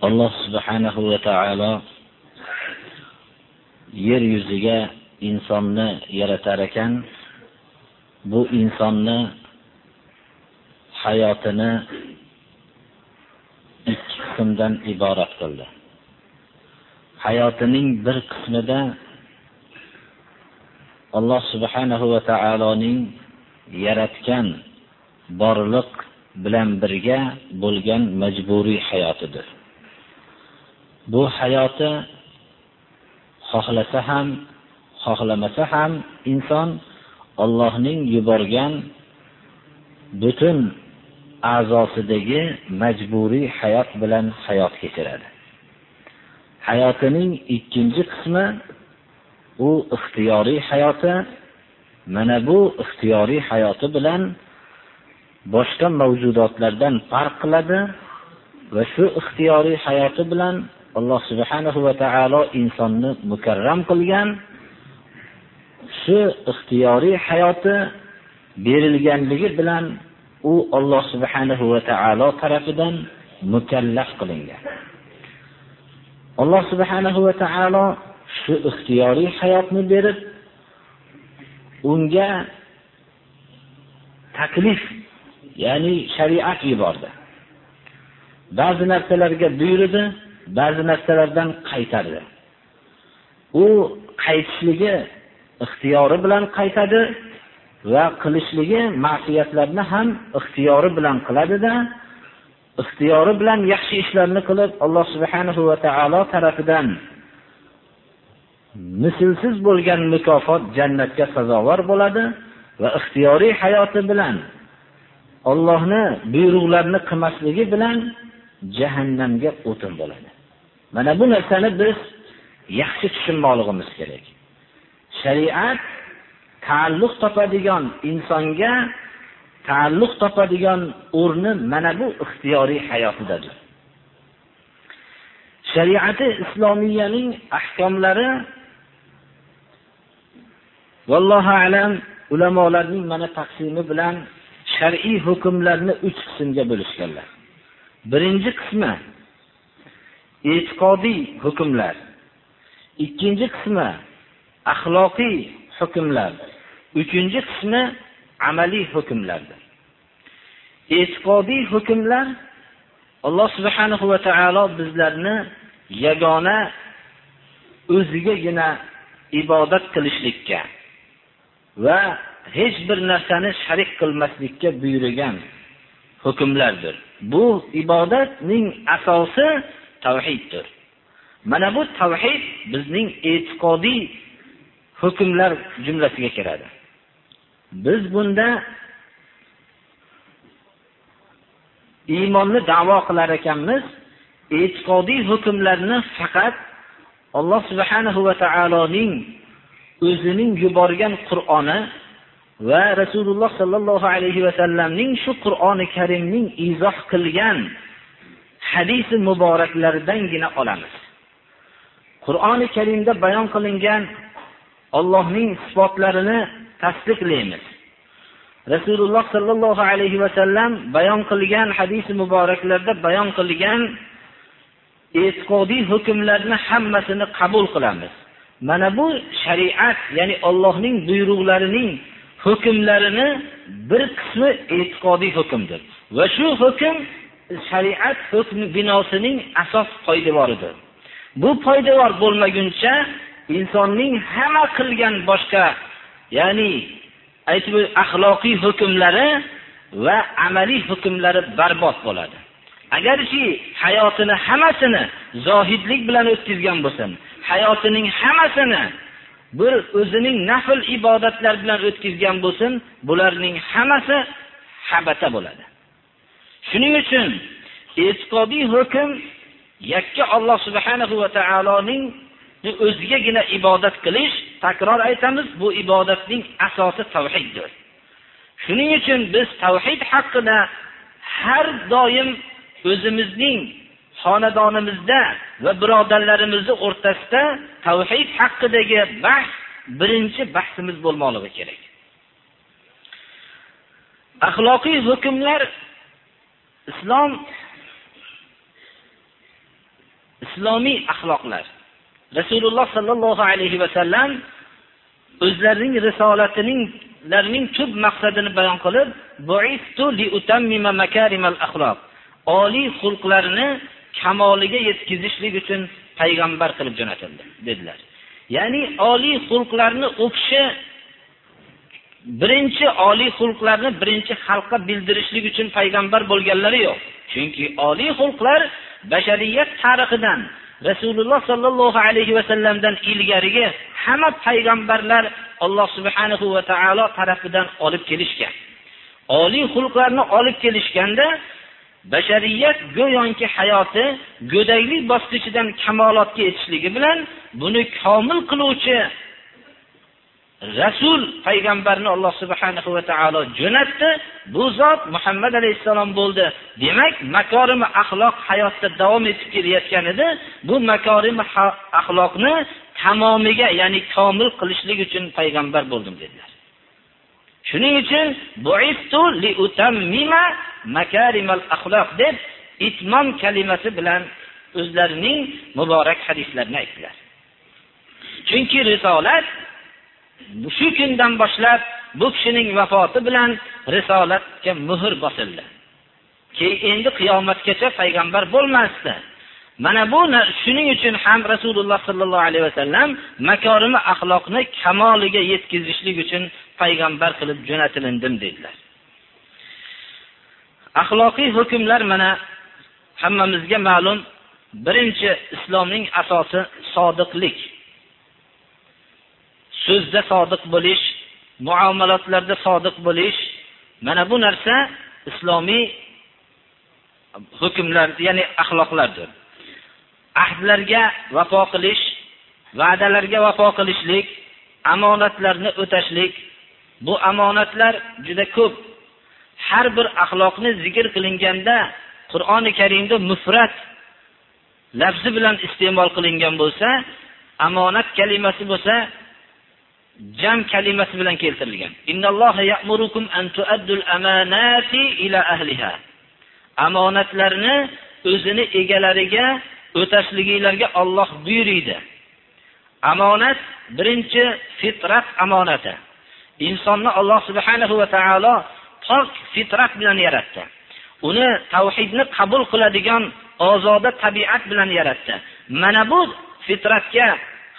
Alloh subhanahu va taolo yer yuziga insonni yaratar ekan. Bu insonni hayotini ikki qismdan iborat qildi. Hayotining bir qismida alloh subhanahu va taoloning yaratgan borliq bilan birga bo'lgan majburiy hayotidir. Bu hayoti xohlasa ham xohlamasa ham inson Allohning yuborgan butun a'zosidagi majburiy hayot bilan hayot kechiradi. Hayotining ikkinchi qismi u ixtiyoriy hayoti. Mana bu ixtiyoriy hayoti bilan boshqa mavjudotlardan farq qiladi va shu ixtiyoriy hayoti bilan alloh subhanahu va taolo insonni mukarram qilgan shu ixtiyoriy hayoti berilganligi bilan u Alloh subhanahu va taolo tarafidan mukallaf qilingan. Alloh subhanahu va taolo shu ixtiyoriy hayotni berib, unga taklif, ya'ni shariat yubordi. Ba'zi narsalarga buyurdi, ba'zi narsalardan qaytardi. U qaytishligi ixtiyori bilan qaytadi va qilishligi ma'siyatlarni ham ixtiyori bilan qiladida, ixtiyori bilan yaxshi ishlarni qilib, Alloh subhanahu va taolo tarafidan mislsiz bo'lgan mukofot jannatga sazovor bo'ladi va ixtiyoriy hayoti bilan Allohni buyruqlarini qilmasligi bilan jahannamga o'tin bo'ladi. Mana bu narsani biz yaxshi tushunmoqligimiz kerak. Shariat ta'alluq topadigan insonga ta'alluq topadigan o'rni mana bu ixtiyoriy hayotidadir. Shariati islomiyaning ahkomlari vallohu alam ulamolarning mana taqsimi bilan shar'iy hukmlarni 3 qismga bo'lishganlar. Birinchi qismi e'tiqodiy hukmlar. Ikkinchi qismi axloqiy hukmlar. Uchinchi qismi amaliy hukmlardir. E'tiqodiy hukmlar Alloh subhanahu va taolo bizlarni yagona o'zigagina ibodat qilishlikka va hech bir narsani sharik qilmaslikka buyurgan hukmlardir. Bu ibodatning asosi tavhiddir. Mana bu tavhid bizning e'tiqodiy hukmlar jumlasiga kiradi. Biz bunda iymonni da'vo qilar ekanmiz, e'tiqodiy hukmlarni faqat Alloh subhanahu va taoloning o'zining yuborgan Qur'oni va Rasululloh sallallohu alayhi va sallamning shu Qur'oni Karimning izoh qilgan hadisi muboraklardangina olamiz. Qur'oni Karimda bayon qilingan Allohning sifatlarini tasdiqlaymiz. Rasululloh sallallohu alayhi va sallam bayon qilgan hadisi muboraklarda bayon qilgan e'tiqodiy hukmlarni hammasini qabul qilamiz. Mana bu shariat, ya'ni Allohning buyruqlarining hukmlarini bir qismi e'tiqodiy hukmdir. Va shu hukm shariat hukmi binosining asos poydevoridir. Bu poydevor bo'lmaguncha insonning hamma qilgan boshqa, ya'ni aytib axloqiy hukmlari va amaliy hukmlari barbod bo'ladi. Agarki hayotini hammasini zohidlik bilan o'tkazgan bo'lsin, hayotining hammasini bir o'zining nafl ibodatlar bilan o'tkazgan bo'lsin, bularning hammasi habata bo'ladi shuning uchun e'tiqodiy hukm yakka Alloh subhanahu va taoloning o'zigagina ibodat qilish takror aytamiz bu ibodatning asosi tavhiddir. Shuning uchun biz tavhid haqida har doim o'zimizning xonadonimizda va birodarlarimizni o'rtasida tavhid haqidagi bahs birinchi bahsimiz bo'lmoqligi kerak. Axloqiy hukmlar islom islomiy axloqlar. Rasululloh sollallohu alayhi vasallam o'zlarining risolatining larning tub maqsadini bayon qilib oliy xulqlarni kamoliga yetkazishlik uchun payg'ambar qilib jo'natildi dedilar. Ya'ni oliy xulqlarni u birinchi oliy xulqlarni birinchi xalqqa bildirishlik uchun payg'ambar bo'lganlari yo'q. Chunki oliy xulqlar bashariyat tarixidan rasululloh sollallohu alayhi vasallamdan ilgarigi hamma payg'ambarlar alloh subhanahu va taolo tarafidan olib kelishgan. Oliy xulqlarni olib kelishganda bashariyat go'yoki hayoti go'daklik bosqichidan kamolotga yetishligi bilan buni komil qiluvchi rasul payg'ambarni alloh subhanahu va taolo jo'natdi. Bu zot muhammad alayhissalom bo'ldi. Demak makorimi axloq hayotda davom etib kelayotgan edi. Bu makorimi axloqni tamomiga ya'ni komil qilishlik uchun payg'ambar bo'ldim dedilar. Shuning uchun deb itmom kalimasi bilan o'zlarining muborak hadislarini aytdilar. Chunki risolat shu kundan boshlab bu kishining vafoti bilan risolatga muhr bosildi. Keyin endi qiyomatgacha payg'ambar bo'lmasdi. Mana bu shuning uchun ham rasululloh sollallohu alayhi vasallam makorimi axloqni kamoliga yetkazishlik uchun payg'ambar qilib jo'natilindim dedilar. Axloqiy hukmlar mana hammamizga ma'lum. Birinchi islomning asosi sodiqlik. So'zda sodiq bo'lish muomalatlarda sodiq bo'lish mana bu narsa islomiy hukmlar ya'ni axloqlardir. Ahdlarga vafo qilish va'dalarga vafo qilishlik omonatlarni o'tashlik bu omonatlar juda ko'p. Har bir axloqni zikr qilinganda qur'oni karimda mufrat lafzi bilan iste'mol qilingan bo'lsa omonat kalimasi bo'lsa jam kalimasi bilan keltirilgan innalloha ya'murukum an tu'addul amanati ila ahliha omonatlarni o'zini egalariga o'tashliginglarga Alloh buyuriydi. Amonat birinchi fitrat amonati. Insonni Alloh subhanahu va taolo pok fitrat bilan yaratdi. Uni tavhidni qabul qiladigan ozoda tabiat bilan yaratdi. Mana bu fitratga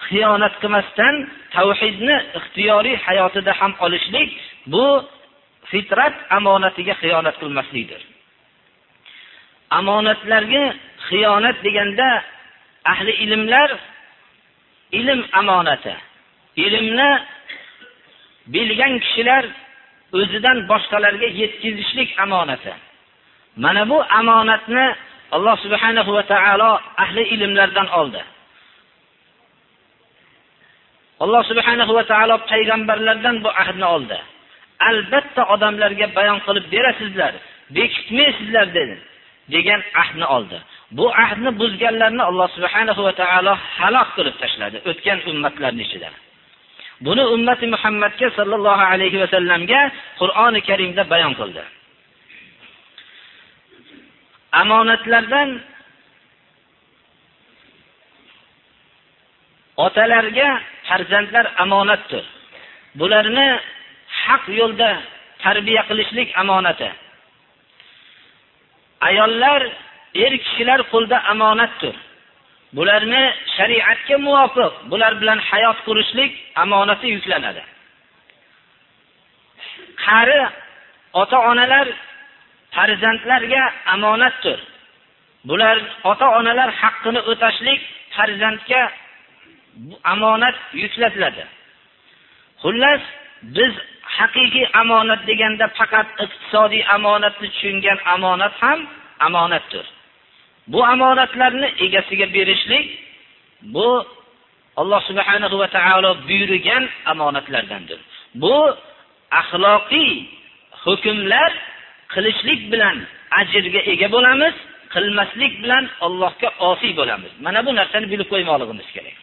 xiyonat qilmasdan tavhidni ixtiyoriy hayotida ham olishlik bu fitrat amonatiga xiyonat qilmaslikdir. Amonatlarga xiyonat deganda ahli ilmlar ilm amonati ilmni bilgan kishilar o'zidan boshqalarga yetkazishlik amonati mana bu amonatni alloh subhanahu va taolo ahli ilmlardan oldi alloh subhanahu va taolo payg'ambarlardan bu ahdni oldi. Albatta odamlarga bayon qilib berasizlar bekitmaysizlar dedi degan ahdni oldi. Bu ahdni buzganlarni alloh subhanahu va taolo halok qilib tashladi o'tgan ummatlarni ichida. Buni ummati muhammadga sollallohu alayhi vasallamga qur'oni karimda bayon qildi. Omonatlardan otalarga farzandlar omonatdir bularni haq yo'lda tarbiya qilishlik omonati ayollar er kishilar qo'lda omonatdir bularni shariatga muvofiq bular bilan hayot qurishlik omonati yuklanadi. Qari ota onalar farzandlarga omonatdir bular ota onalar haqqini o'tashlik farzandga omonat yuklatiladi xullas biz haqiqiy omonat deganda faqat iqtisodiy omonatni tushungan omonat ham omonatdir. Bu omonatlarni egasiga berishlik bu Alloh subhanahu va taolo buyurgan omonatlardandir. Bu axloqiy hukmlar qilishlik bilan ajrga ega bo'lamiz, qilmaslik bilan Allohga osiy bo'lamiz. Mana bu narsani bilib qo'ymoqligimiz kerak.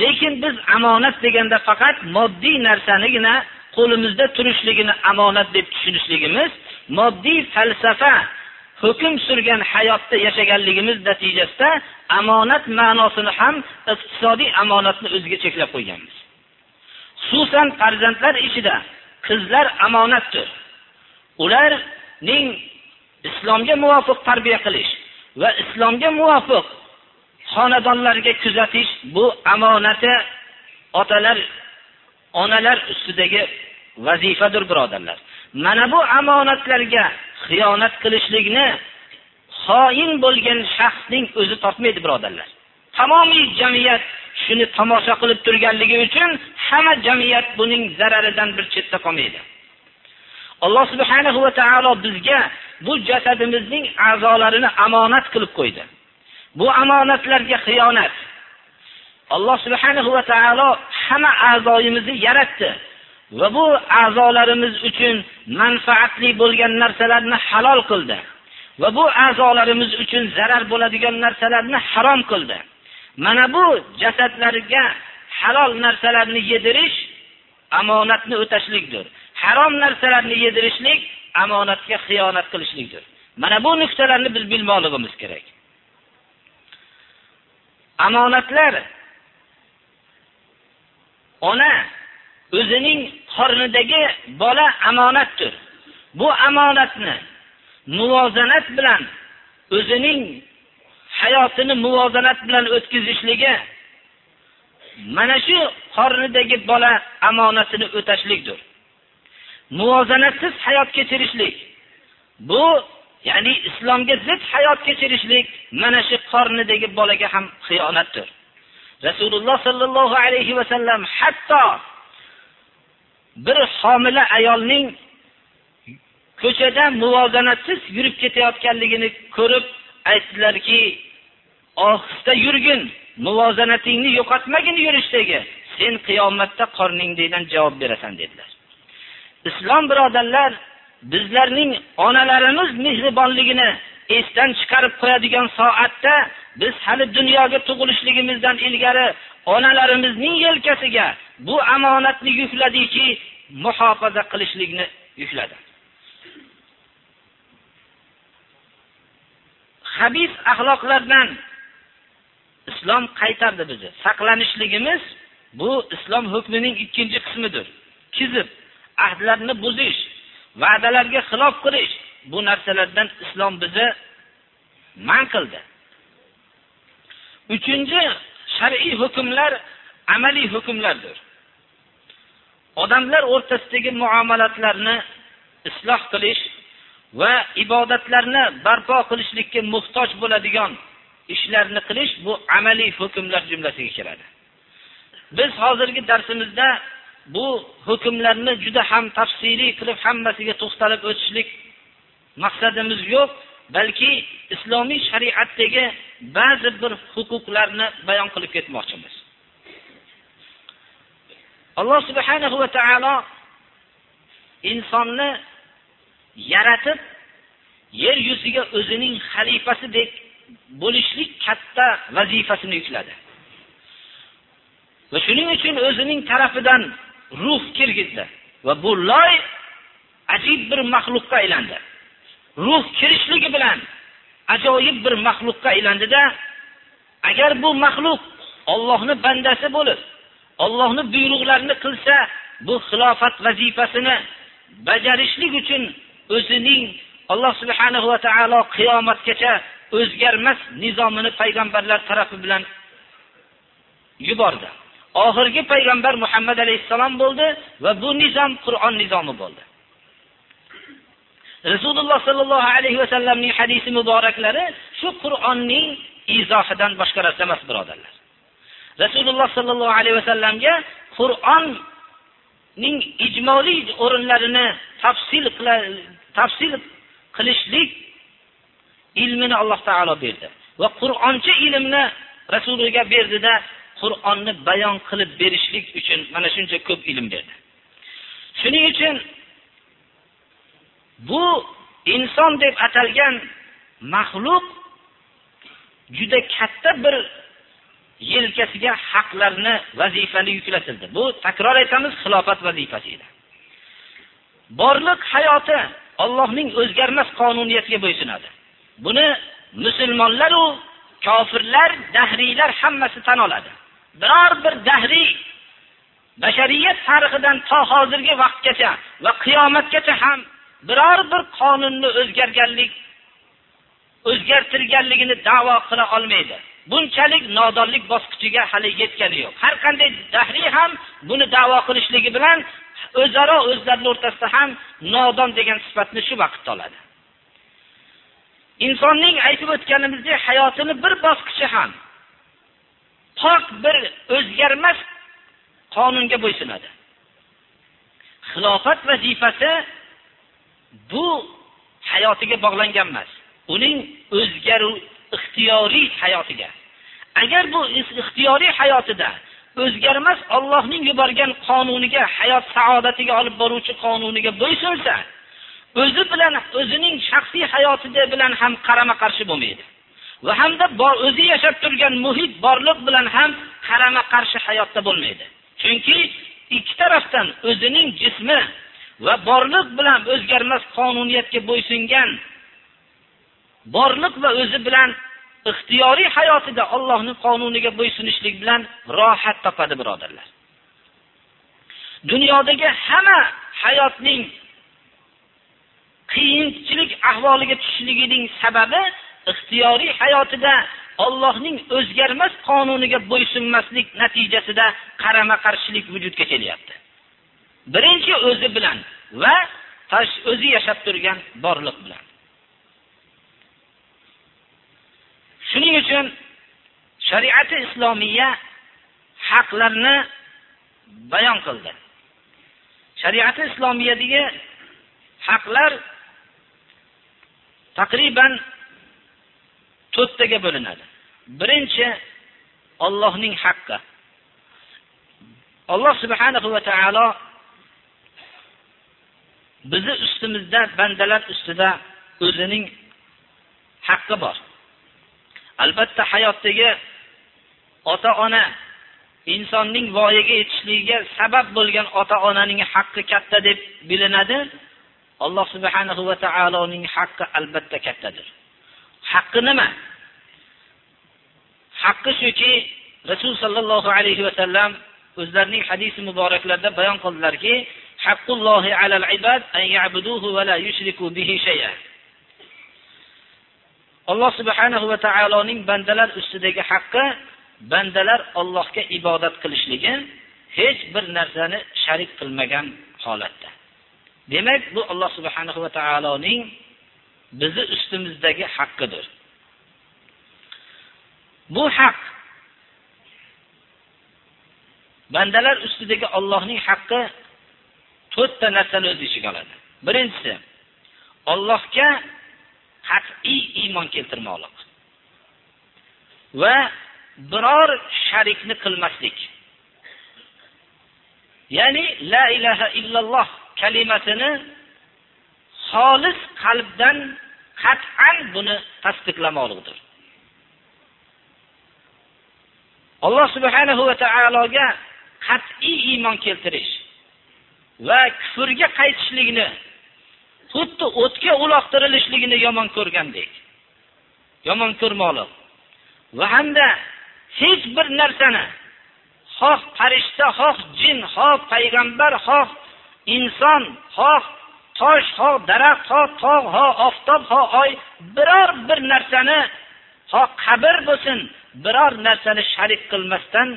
Lekin biz amonat deganda faqat moddiy narsanigina qo'limizda turishligini amonat deb tushunishligimiz, moddiy falsafa hukm surgan hayotda yashaganligimiz natijasida amonat ma'nosini ham iqtisodiy amonatni o'ziga cheklab qo'yganmiz. Xususan farzandlar ichida qizlar amonatdir. Ularning islomga muvofiq tarbiya qilish va islomga muvofiq xonadonlarga kuzatish bu amonati otalar, onalar ustidagi vazifadir birodarlar. Mana bu amonatlarga xiyonat qilishlikni xoin bo'lgan shaxsning o'zi topmaydi birodarlar. Tamomiy jamiyat shuni tomosha qilib turganligi uchun hamma jamiyat buning zararidan bir chetda qolmaydi. Alloh subhanahu va taolo bizga bu jasadimizning a'zolarini amonat qilib qo'ydi. Bu amonatlarga xiyonat. Alloh subhanahu va taolo hamma a'zoyimizni yaratdi va bu a'zolarimiz uchun manfaatli bo'lgan narsalarni halol qildi va bu a'zolarimiz uchun zarar bo'ladigan narsalarni harom qildi. Mana bu jasadlarga halol narsalarni yedirish amonatni o'tashlikdir. Harom narsalarni yedirishlik amonatga xiyonat qilishlikdir. Mana bu nuqtalarni biz bilmoqligimiz kerak. Amonatlar ona o'zining qornidagi bola amonatdir. Bu amonatni muvozanat bilan o'zining hayotini muvozanat bilan o'tkazishligi mana shu qornidagi bola amonatini o'tashlikdir. Muvozanatsiz hayot kechirishlik bu ya'ni islomga zid hayot kechirishlik mana shu qornidagi bolaga ham xiyonatdir. Rasululloh sallallohu alayhi vasallam hatto bir homila ayolning ko'chada muvozanatsiz yurib ketayotganligini ko'rib aytdilarki, ohista yurgin, muvozanatingni yo'qotmagin yurishdagi, sen qiyomatda qorningdan javob berasan dedilar. Islom birodarlar bizlarning onalarimiz mehribonligini esdan chiqarib qo'yadigan soatda biz hali dunyoga tug'ilishligimizdan ilgari onalarimizning yelkasiga bu amonatni yukladiki, muhofaza qilishlikni yukladi. Habis axloqlardan islom qaytardi bizni. Saqlanishligimiz bu islom hukmining ikkinchi qismidir. Kizib, ahdlarni buzish, va'dalarga xilof qilish bu narsalardan islom bizni man qildi. Uchinchi shar'iy hukmlar amaliy hukmlardir. Odamlar o'rtasidagi muomalatlarni isloh qilish va ibodatlarni barpo qilishlikka muhtoj bo'ladigan ishlarni qilish bu amaliy hukmlar jumlasiga kiradi. Biz hozirgi darsimizda bu hukmlarni juda ham tafsiliy qilib hammasiga to'xtalib o'tishlik maqsadimiz yo'q, balki islomiy shariatdagi ba'zi bir huquqlarni bayon qilib ketmoqchimiz. Alloh subhanahu va taolo insonni yaratib yer yuziga o'zining xalifasidek bo'lishlik katta vazifasini yukladi. Va shuning uchun o'zining tarafidan ruh kirgizdi va bu loy ajib bir maxluqqa aylandi. Ruh kirishligi bilan ajoyib bir maxluqqa aylandida, agar bu maxluq Allohning bandasi bo'lib, Allohning buyruqlarini qilsa, bu xilofat vazifasini bajarishlik uchun o'zining Alloh subhanahu va taolo qiyomatgacha o'zgarmas nizomini payg'ambarlar tarafi bilan yubordi. Oxirgi payg'ambar Muhammad alayhissalom bo'ldi va bu nizom Qur'on nizomi bo'ldi. Rasululloh sallallohu alayhi vasallamning hadisi muboraklari shu Qur'onning izohidan boshqa narsa emas, birodarlar. Rasululloh sallallohu alayhi vasallamga qur'onning ijmoliy o'rinlarini tafsil tafsil qilishlik ilmini Alloh taolo berdi va Qur'oncha ilmni rasuliga berdida Qur'onni bayon qilib berishlik uchun mana shuncha ko'p ilm berdi. Shuning uchun bu inson deb atalgan maxluq juda katta bir yelkasiga haqlarni vazifani yuklatildi. Bu takror aytamiz, xilofat vazifasi edi. Borliq hayoti Allohning o'zgarmas qonuniyatiga bo'ysunadi. Buni musulmonlar u kofirlar, dahriylar hammasi tan oladi. Biror bir dahriy bashariyat tarixidan to hozirgi vaqtgacha va qiyomatgacha ham biror bir qonunni o'zgarganlik o'zgartirganligini da'vo qila olmaydi. Bunchalik nodonlik bosqichiga hali yetgani yo'q. Har qanday dahriy ham buni da'vo qilishligi bilan o'zaro o'zlarining o'rtasida ham nodon degan sifatni shu vaqtda oladi. Insonning aytib o'tganimizdek hayotini bir bosqichi ham pok bir o'zgarmas qonunga bo'ysunadi. Xilofat vazifasi bu hayotiga bog'langan emas. Uning o'zgaruv ixtiyoriy hayotiga. Agar bu ixtiyoriy hayotida o'zgarmas Allohning yuborgan qonuniga, hayot saodatiga olib boruvchi qonuniga bo'ysunsa, o'zi bilan o'zining shaxsiy hayoti bilan ham qarama-qarshi bo'lmaydi. Va hamda o'zi yashab turgan muhit borliq bilan ham qarama-qarshi hayotda bo'lmaydi. Chunki ikki tarafdan o'zining jismi va borliq bilan o'zgarmas qonuniyatga bo'ysungan borliq va o'zi bilan ixtiyoriy hayotida Allohning qonuniga bo'ysunishlik bilan rohat topadi birodarlar. Dunyodagi hamma hayotning qiyinchilik ahvoliga tushishligining sababi ixtiyoriy hayotida Allohning o'zgarmas qonuniga bo'ysunmaslik natijasida qarama-qarshilik vujudga kelyapti. Birinchi o'zi bilan va o'zi yashab turgan borliq bilan. Shuning uchun shariati islomiya haqlarni bayon qildi. Shariati islomiyadagi haqlar taqriban to'rttaga bo'linadi. Birinchi Allohning haqqi. Alloh subhanahu va taolo bizni ustimizda bandalar ustida o'zining haqqi bor. Albatta hayotdagi ota-ona insonning voyaga yetishligiga sabab bo'lgan ota-onaning haqqi katta deb bilinadi. Alloh subhanahu va taoloning haqqi albatta kattadir. Haqqi nima? Haqqi shuki, Rasul sallallohu alayhi va sallam o'zlarining hadisi muboraklarida bayon qildilarki, haqqullohi alal ibad an ya'buduhu va la yushriku bihi shay'a. Alloh subhanahu va taoloning bandalar ustidagi haqqi bandalar Allohga ibodat qilishligi hech bir narsani sharik qilmagan holatda. Demak, bu Alloh subhanahu va taoloning bizi ustimizdagi haqqidir. Bu haq bandalar ustidagi Allohning haqqi to'rtta narsani o'z ichiga oladi. Birinchisi Allohga qat'iy iymon keltirmoqlik va biror sharikni qilmaslik. Ya'ni la ilaha illalloh kalimasini xolis qalbdan qat'an buni tasdiqlamoqdir. Alloh subhanahu va taologa qat'iy iymon keltirish va kufrga qaytishlikni xuddi o'tga uloqtirilishligini yomon ko'rgandek. Yomon ko'rmoqlik. Va hamda hech bir narsani xoh farishta, xoh jin, xoh payg'ambar, xoh inson, xoh tosh, ho daraxt, ho tog', ho oftob, ho oy biror bir narsani ho qabr bo'lsin, biror narsani sharik qilmasdan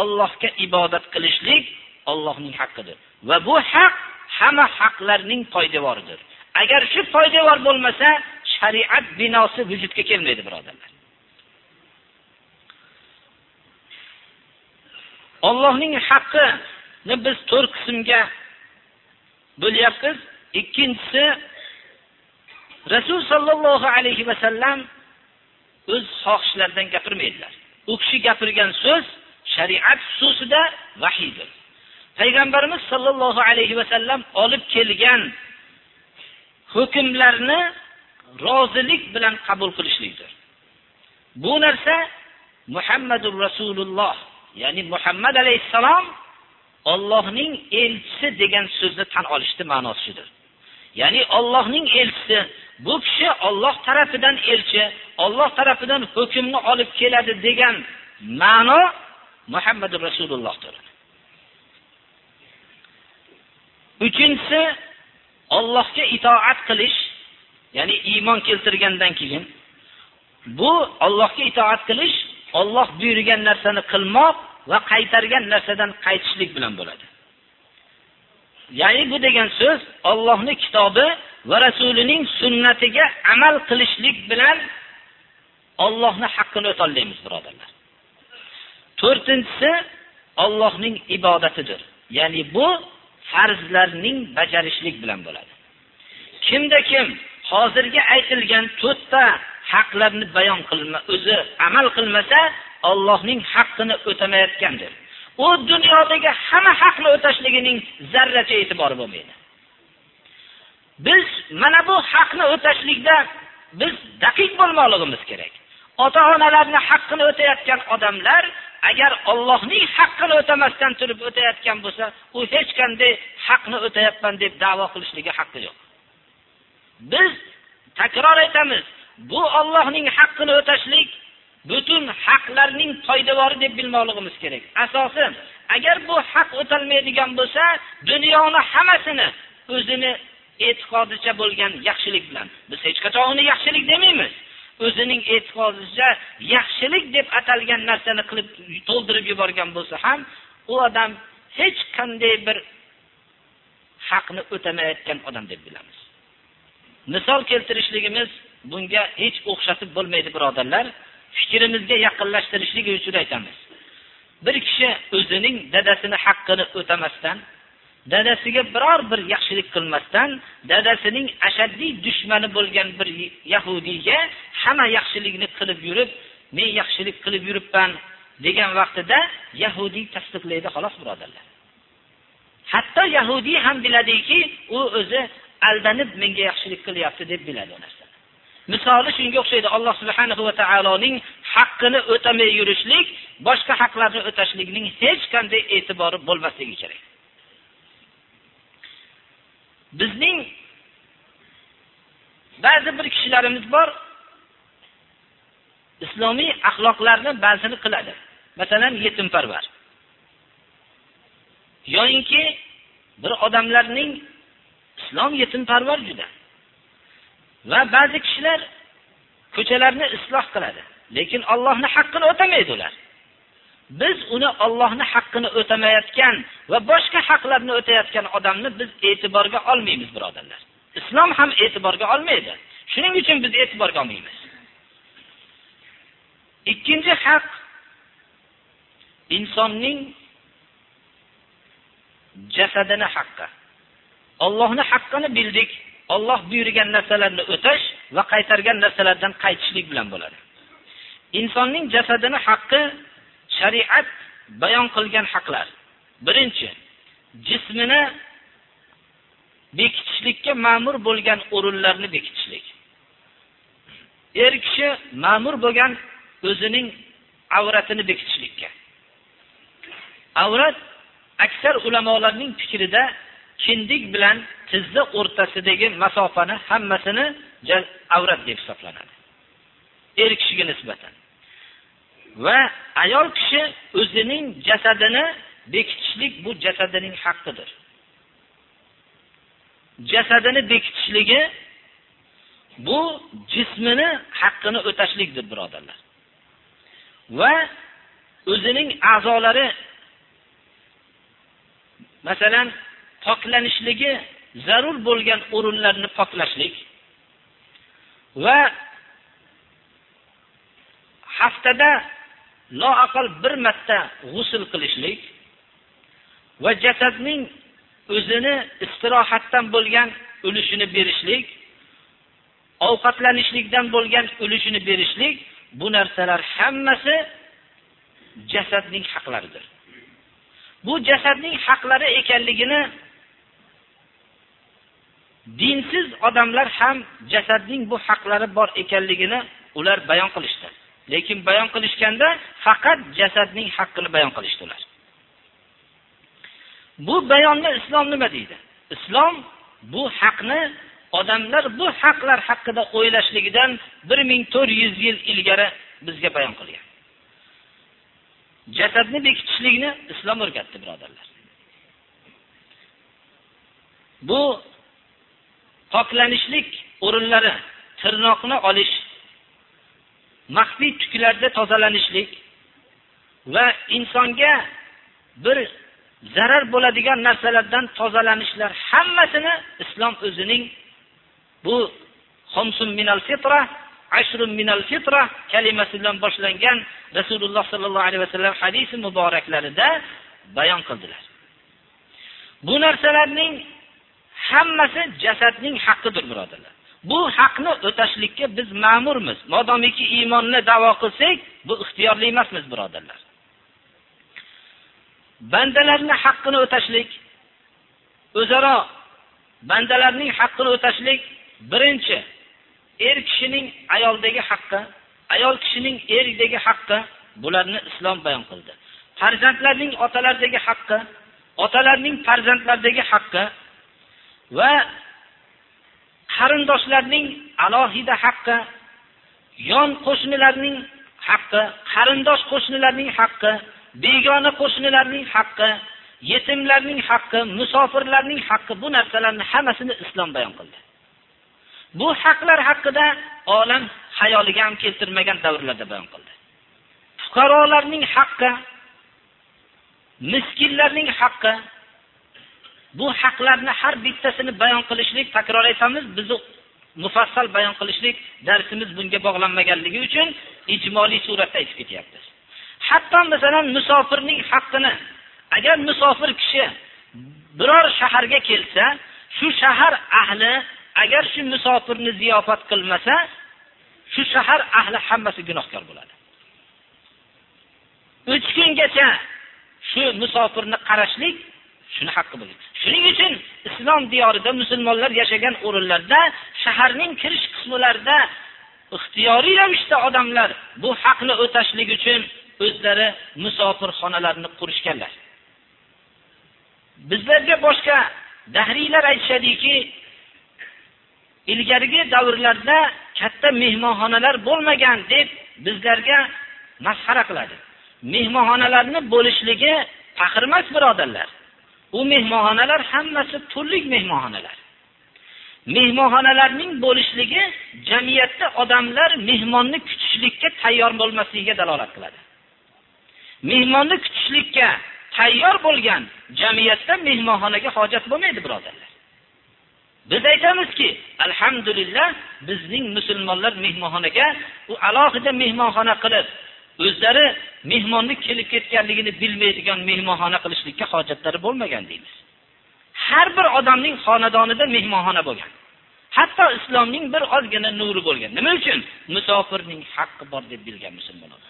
Allohga ibodat qilishlik Allohning haqqidir. Va bu haq hamma haqlarning poydevoridir. Agar shu poydevor bo'lmasa, shariat binosi vujudga kelmaydi, birodarlar. Allohning haqqini biz to'rt qismga bo'lyapmiz. Ikkinchisi Rasul sallallohu alayhi vasallam o'z xohishlaridan gapirmaydilar. U kishi gapirgan so'z shariat xususida vahiydir. Payg'ambarimiz sallallohu alayhi vasallam olib kelgan hukmlarni rozilik bilan qabul qilishlikdir. Bu narsa Muhammadur Rasululloh, ya'ni Muhammad alayhisalom Allohning elchisi degan so'zni tan olishdi ma'nosidir. Ya'ni Allohning elchisi, bu kishi Alloh tarafidan elchi, Alloh tarafidan hukmni olib keladi degan ma'no Muhammad Rasulullohdir. Uchinchisi Allohga itoat qilish, ya'ni iymon keltirgandan keyin bu Allohga itoat qilish, Alloh buyurgan narsani qilmoq va qaytargan narsadan qaytishlik bilan bo'ladi. Ya'ni bu degan so'z Allohning kitobi va rasulining sunnatiga amal qilishlik bilan Allohning haqqini o'tolmaymiz, birodarlar. To'rtinchisi Allohning ibodatidir. Ya'ni bu farzlarning bajarishlik bilan bo'ladi. Kimda kim hozirgi aytilgan to'rtta haqlarni bayon qilma, o'zi amal qilmasa, Allohning haqqini o'tamayotgandir. U dunyodagi hamma haqni o'tashligining zarracha e'tibori bo'lmaydi. Biz mana bu haqni o'tashlikda biz daqiq bo'lmoqligimiz kerak. Ota-onalarni haqqini o'tayotgan odamlar agar Allohning haqqini o'tamasdan turib o'tayotgan bo'lsa, u hech qanday haqni o'tayapman deb da'vo qilishligi haqqi yo'q. Biz takror aytamiz, bu Allohning haqqini o'tashlik butun haqlarning poydevori deb bilmoqligimiz kerak. Asosi, agar bu haq o'talmaydigan bo'lsa, dunyoni hammasini o'zini e'tiqodicha bo'lgan yaxshilik bilan biz hech qachon uni yaxshilik demaymiz. o'zining e'tiqodicha yaxshilik deb atalgan narsani qilib to'ldirib yuborgan bo'lsa ham u odam hech qanday bir haqni o'tamayotgan odam deb bilamiz. Misol keltirishligimiz bunga hech o'xshatib bo'lmaydi birodarlar. Fikrimizga yaqinlashtirishlik uchun aytamiz. Bir kishi o'zining dadasini haqqini o'tamasdan dadasiga biror bir yaxshilik qilmasdan dadasining ashaddiy dushmani bo'lgan bir yahudiyga hamma yaxshilikni qilib yurib men yaxshilik qilib yuribman degan vaqtida yahudiy tasdiqlaydi xolos birodarlar hatto yahudiy ham biladiki u o'zi aldanib menga yaxshilik qilyapti deb biladi narsa misoli shunga o'xshaydi. Alloh subhanahu va taoloning haqqini o'tamay yurishlik boshqa haqlarni o'tashlikning hech qanday e'tibori bo'lmasligi kerak. Bizning ba'zi bir kishilarimiz bor islomiy axloqlarni ba'zini qiladi. Masalan yetimparvar. Yoyinki bir odamlarning islom yetimparvar juda. Va ba'zi kishilar ko'chalarni isloh qiladi lekin Allohning haqqini o'tamaydi ular biz uni Allohning haqqini o'tamayotgan va boshqa haqlarni o'tayotgan odamni biz e'tiborga olmaymiz, birodarlar. Islom ham e'tiborga olmaydi. Shuning uchun biz e'tiborga olmaymiz. Ikkinchi haq insonning jasadini haqqi. Allohning haqqini bildik. Alloh buyurgan narsalarni o'tash va qaytargan narsalardan qaytishlik bilan bo'ladi. Insonning jasadini haqqi shariat bayon qilgan haqlar. Birinchi, jismini bekitishlikka ma'mur bo'lgan o'rinlarni bekitishlik. Er kishi ma'mur bo'lgan o'zining avratini bekitishlikka. Avrat aksar ulamolarning fikrida kindik bilan tizza o'rtasidagi masofani hammasini avrat deb hisoblanadi. Er kishiga nisbatan. va ayol kishi o'zining jasadini bekitishlik bu jasadining haqqidir. Jasadini bekitishligi bu jismini haqqini o'tashlikdir, birodarlar. Va o'zining a'zolari masalan poklanishligi zarur bo'lgan o'rinlarni poklashlik va haftada loaqal bir marta g'usl qilishlik va jasadning o'zini istirohatdan bo'lgan ulushini berishlik, ovqatlanishlikdan bo'lgan ulushini berishlik, bu narsalar hammasi jasadning haqlaridir. Bu jasadning haqlari ekanligini dinsiz odamlar ham jasadning bu haqlari bor ekanligini ular bayon qilishdi. Lekin bayon qilishganda faqat jasadning haqqini bayon qilishdi ular. Bu bayonni islom nima deydi? Islom bu haqni odamlar bu haqlar haqida o'ylashligidan 1400 yil ilgari bizga bayon qilgan. Jasadni bekitishlikni islom o'rgatdi, birodarlar. Bu poklanishlik o'rinlari, tirnoqni olish, maxfiy tuklarda tozalanishlik va insonga bir zarar bo'ladigan narsalardan tozalanishlar hammasini islom o'zining bu xomsun minal fitra ashrun minal fitra kalimasi bilan boshlangan rasululloh sollallohu alayhi vasallam hadisi muboraklarida bayon qildilar. Bu narsalarning hammasi jasadning haqqidir birodarlar. Bu haqni o'tashlikka biz ma'murmiz. Modomiki iymonni da'vo qilsak bu ixtiyorli emasmiz birodarlar. Bandalarni haqqini o'tashlik o'zaro bandalarning haqqini o'tashlik birinchi er kishining ayoldagi haqqi ayol kishining erdagi haqqi bularni islom bayon qildi. Farzandlarning otalardagi haqqi otalarning farzandlardagi haqqi va qarindoshlarning alohida haqqi yon qo'shnilarning haqqi qarindosh qo'shnilarning haqqi begona qo'shnilarning haqqi yetimlarning haqqi musofirlarning haqqi bu narsalarni hammasini islom bayon qildi. Bu haqlar haqida olam hayoliga ham keltirmagan davrlarda bayon qildi. Fuqarolarning haqqi miskinlarning haqqi bu haqlarni har bittasini bayon qilishlik takror aytamiz bizni mufassal bayon qilishlik darsimiz bunga bog'lanmaganligi uchun ijmoliy suratda aytib ketyapmiz hatto masalan musofirning haqqini agar musofir kishi biror shaharga kelsa shu shahar ahli agar shu musofirni ziyofat qilmasa shu shahar ahli hammasi gunohkor bo'ladi. Uch kungacha shu musofirni qarashlik shuni haqqi bo'lgan. Shuning uchun islom diyorida musulmonlar yashagan o'rinlarda shaharning kirish qismlarida ixtiyoriy ravishda odamlar bu haqni o'tashlik uchun o'zlari musofirxonalarni qurishganlar. Bizlarga boshqa dahriylar aytishadiki ilgarigi davrlarda katta mehmonxonalar bo'lmagan deb bizlarga masxara qiladi. Mehmonxonalarni bo'lishligi faxr emas birodarlar. U mehmonxonalar hammasi turlik mehmonxonalar. Mehmonxonalarning bo'lishligi jamiyatda odamlar mehmonni kutishlikka tayyor bo'lmasligiga dalolat qiladi. Mehmonni kutishlikka tayyor bo'lgan jamiyatda mehmonxonaga hojat bo'lmaydi birodarlar. Biz aytamizki alhamdulillah bizning musulmonlar mehmonxonaga u alohida mehmonxona qilib o'zlari mehmonni kelib ketganligini bilmaydigan mehmonxona qilishlikka hojatlari bo'lmagan deymiz. Har bir odamning xonadonida mehmonxona bo'lgan. Hatto islomning bir ozgina nuri bo'lgan. Nima uchun? Musofirning haqqi bor deb bilgan musulmonlar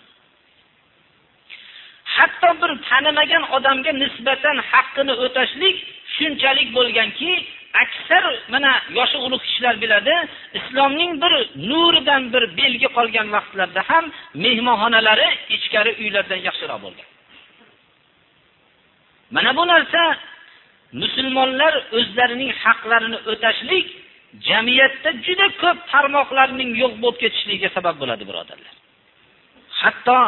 hatto bir tanimagan odamga nisbatan haqqini o'tashlik shunchalik bo'lganki aksar mana yoshi ulug' kishilar biladi islomning bir nuridan bir belgi qolgan vaqtlarda ham mehmonxonalari ichkari uylardan yaxshiroq bo'lgan. Mana bu narsa musulmonlar o'zlarining haqlarini o'tashlik jamiyatda juda ko'p tarmoqlarning yo'q bo'lib ketishligiga sabab bo'ladi birodarlar. Hatto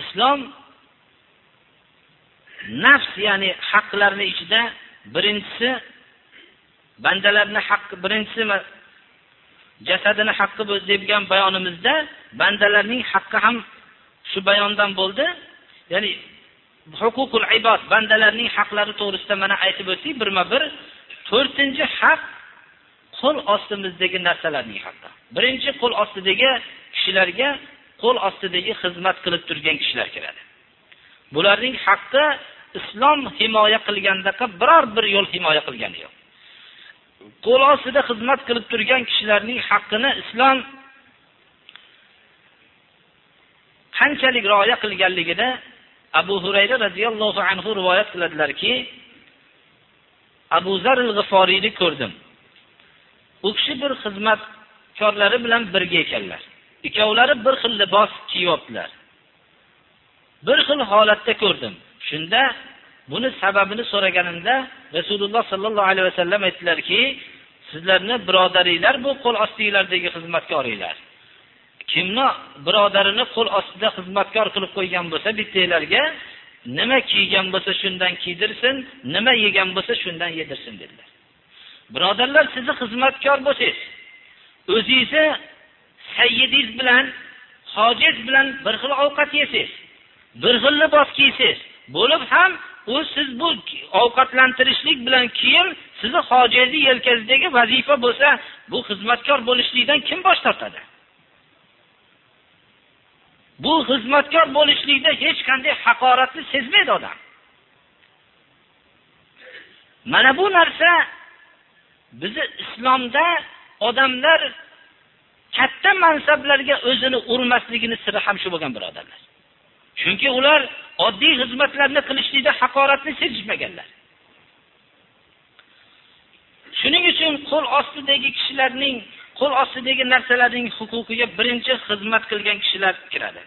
islom nafs ya'ni haqlarni ichida birinchisi bandalarni haqqi birinchisi jasadini haqqi degan bayonimizda bandalarning haqqi ham shu bayondan bo'ldi. Ya'ni huququl ibod bandalarning haqlari to'g'risida mana aytib o'tdik birma bir to'rtinchi haq qo'l ostimizdagi narsalarning haqqi. Birinchi qo'l ostidagi kishilarga qo'l ostidagi xizmat qilib turgan kishilar kiradi. Bularning haqqi islom himoya qilgandaqa biror bir yo'l himoya qilgani yo'q. Qo'l ostida xizmat qilib turgan kishilarning haqqini islom qanchalik rioya qilganligini abu hurayra roziyallohu anhu rivoyat qiladilarki abu zar g'iforiyni ko'rdim. U kishi bir xizmatkorlari bilan birga ekanlar. Ikkovlari bir xil libos kiyyaptilar bir xil holatda ko'rdim. Shunda buni sababini so'raganimda rasululloh sollallohu alayhi vasallam aytdilarki sizlarni birodaringlar bu qo'l ostinglardagi xizmatkoringlar. Kimni birodarini qo'l ostida xizmatkor qilib qo'ygan bo'lsa bittanglarga nima kiygan bo'lsa shundan kiydirsin nima yegan bo'lsa shundan yedirsin dedilar. Birodarlar sizni xizmatkor bo'lsangiz o'zingizni sayyidingiz bilan hojiz bilan bir xil ovqat yesangiz bir xil libos kiysangiz bo'lib ham u siz bu ovqatlantirishlik bilan keyin sizni hojangizni yelkangizdagi vazifa bo'lsa bu xizmatkor bo'lishlikdan kim bosh tortadi? Bu xizmatkor bo'lishlikda hech qanday haqoratni sezmaydi odam. Mana bu narsa bizni islomda odamlar katta mansablarga o'zini urmasligini siri ham shu bo'lgan birodarlar. Chunki ular oddiy xizmatlarni qilishlikda haqoratni sezishmaganlar. Shuning uchun qo'l ostidagi kishilarning qo'l ostidagi narsalarning huquqiga birinchi xizmat qilgan kishilar kiradi.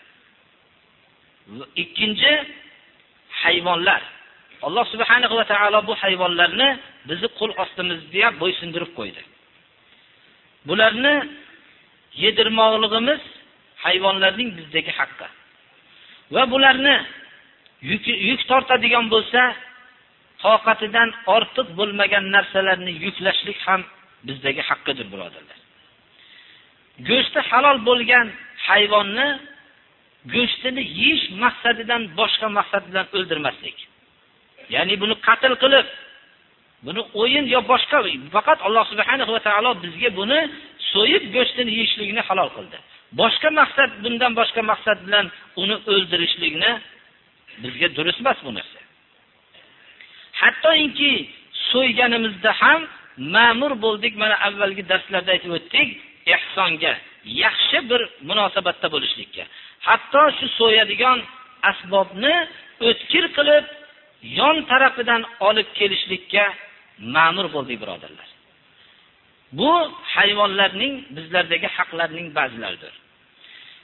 Ikkinchi hayvonlar. Alloh subhanahu va taolo bu hayvonlarni bizni qo'l ostimizga bo'ysundirib qo'ydi. Bularni yedirmoqligimiz hayvonlarning bizdagi haqqi. Va bularni yuk, yuk tortadigan bo'lsa toqatidan ortiq bo'lmagan narsalarni yuklashlik ham bizdagi haqqidir birodarlar. Go'shti halol bo'lgan hayvonni go'shtini yeyish maqsadidan boshqa maqsad bilan o'ldirmaslik. Ya'ni buni qatl qilib buni o'yin yo boshqa faqat alloh subhanahu va taolo bizga buni so'yib go'shtini yeyishlikni halol qildi. Boshqa maqsad bundan boshqa maqsad bilan uni o'ldirishlikni bizga durust emas bu narsa. Hattoki so'yganimizda ham ma'mur bo'ldik mana avvalgi darslarda aytib o'tdik ehsonga yaxshi bir munosabatda bo'lishlikka. Hatto shu so'yadigan asbobni o'tkir qilib yon tarafidan olib kelishlikka ma'mur bo'ldik birodarlar. Bu hayvonlarning bizlardagi haqlarning ba'zilaridir.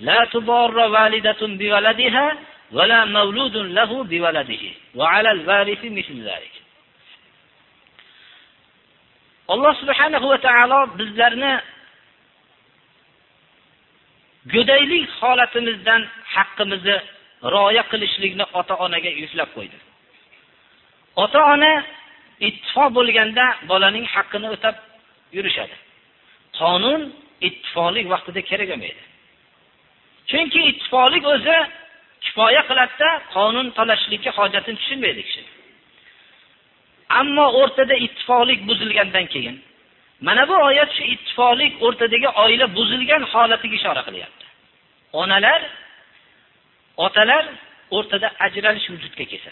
لا تضار والدة بولدها ولا مولود له بولده وعلى الوارث مثل ذلك alloh subhanahu va taolo bizlarni go'daylik holatimizdan haqqimizni rioya qilishlikni ota onaga yuklab qo'ydi ota ona ittifoq bo'lganda bolaning haqqini o'tab yurishadi qonun ittifoqlik vaqtida kerak bo'lmaydi Chunki ittifoqlik o'zi kifoya qiladida qonun talashlikka hojatini tushunmaydi kishi ammo o'rtada ittifoqlik buzilgandan keyin mana bu oyat shu ittifoqlik o'rtadagi oila buzilgan holatiga ishora qilyapti. Onalar otalar o'rtada ajralish vujudga kelsa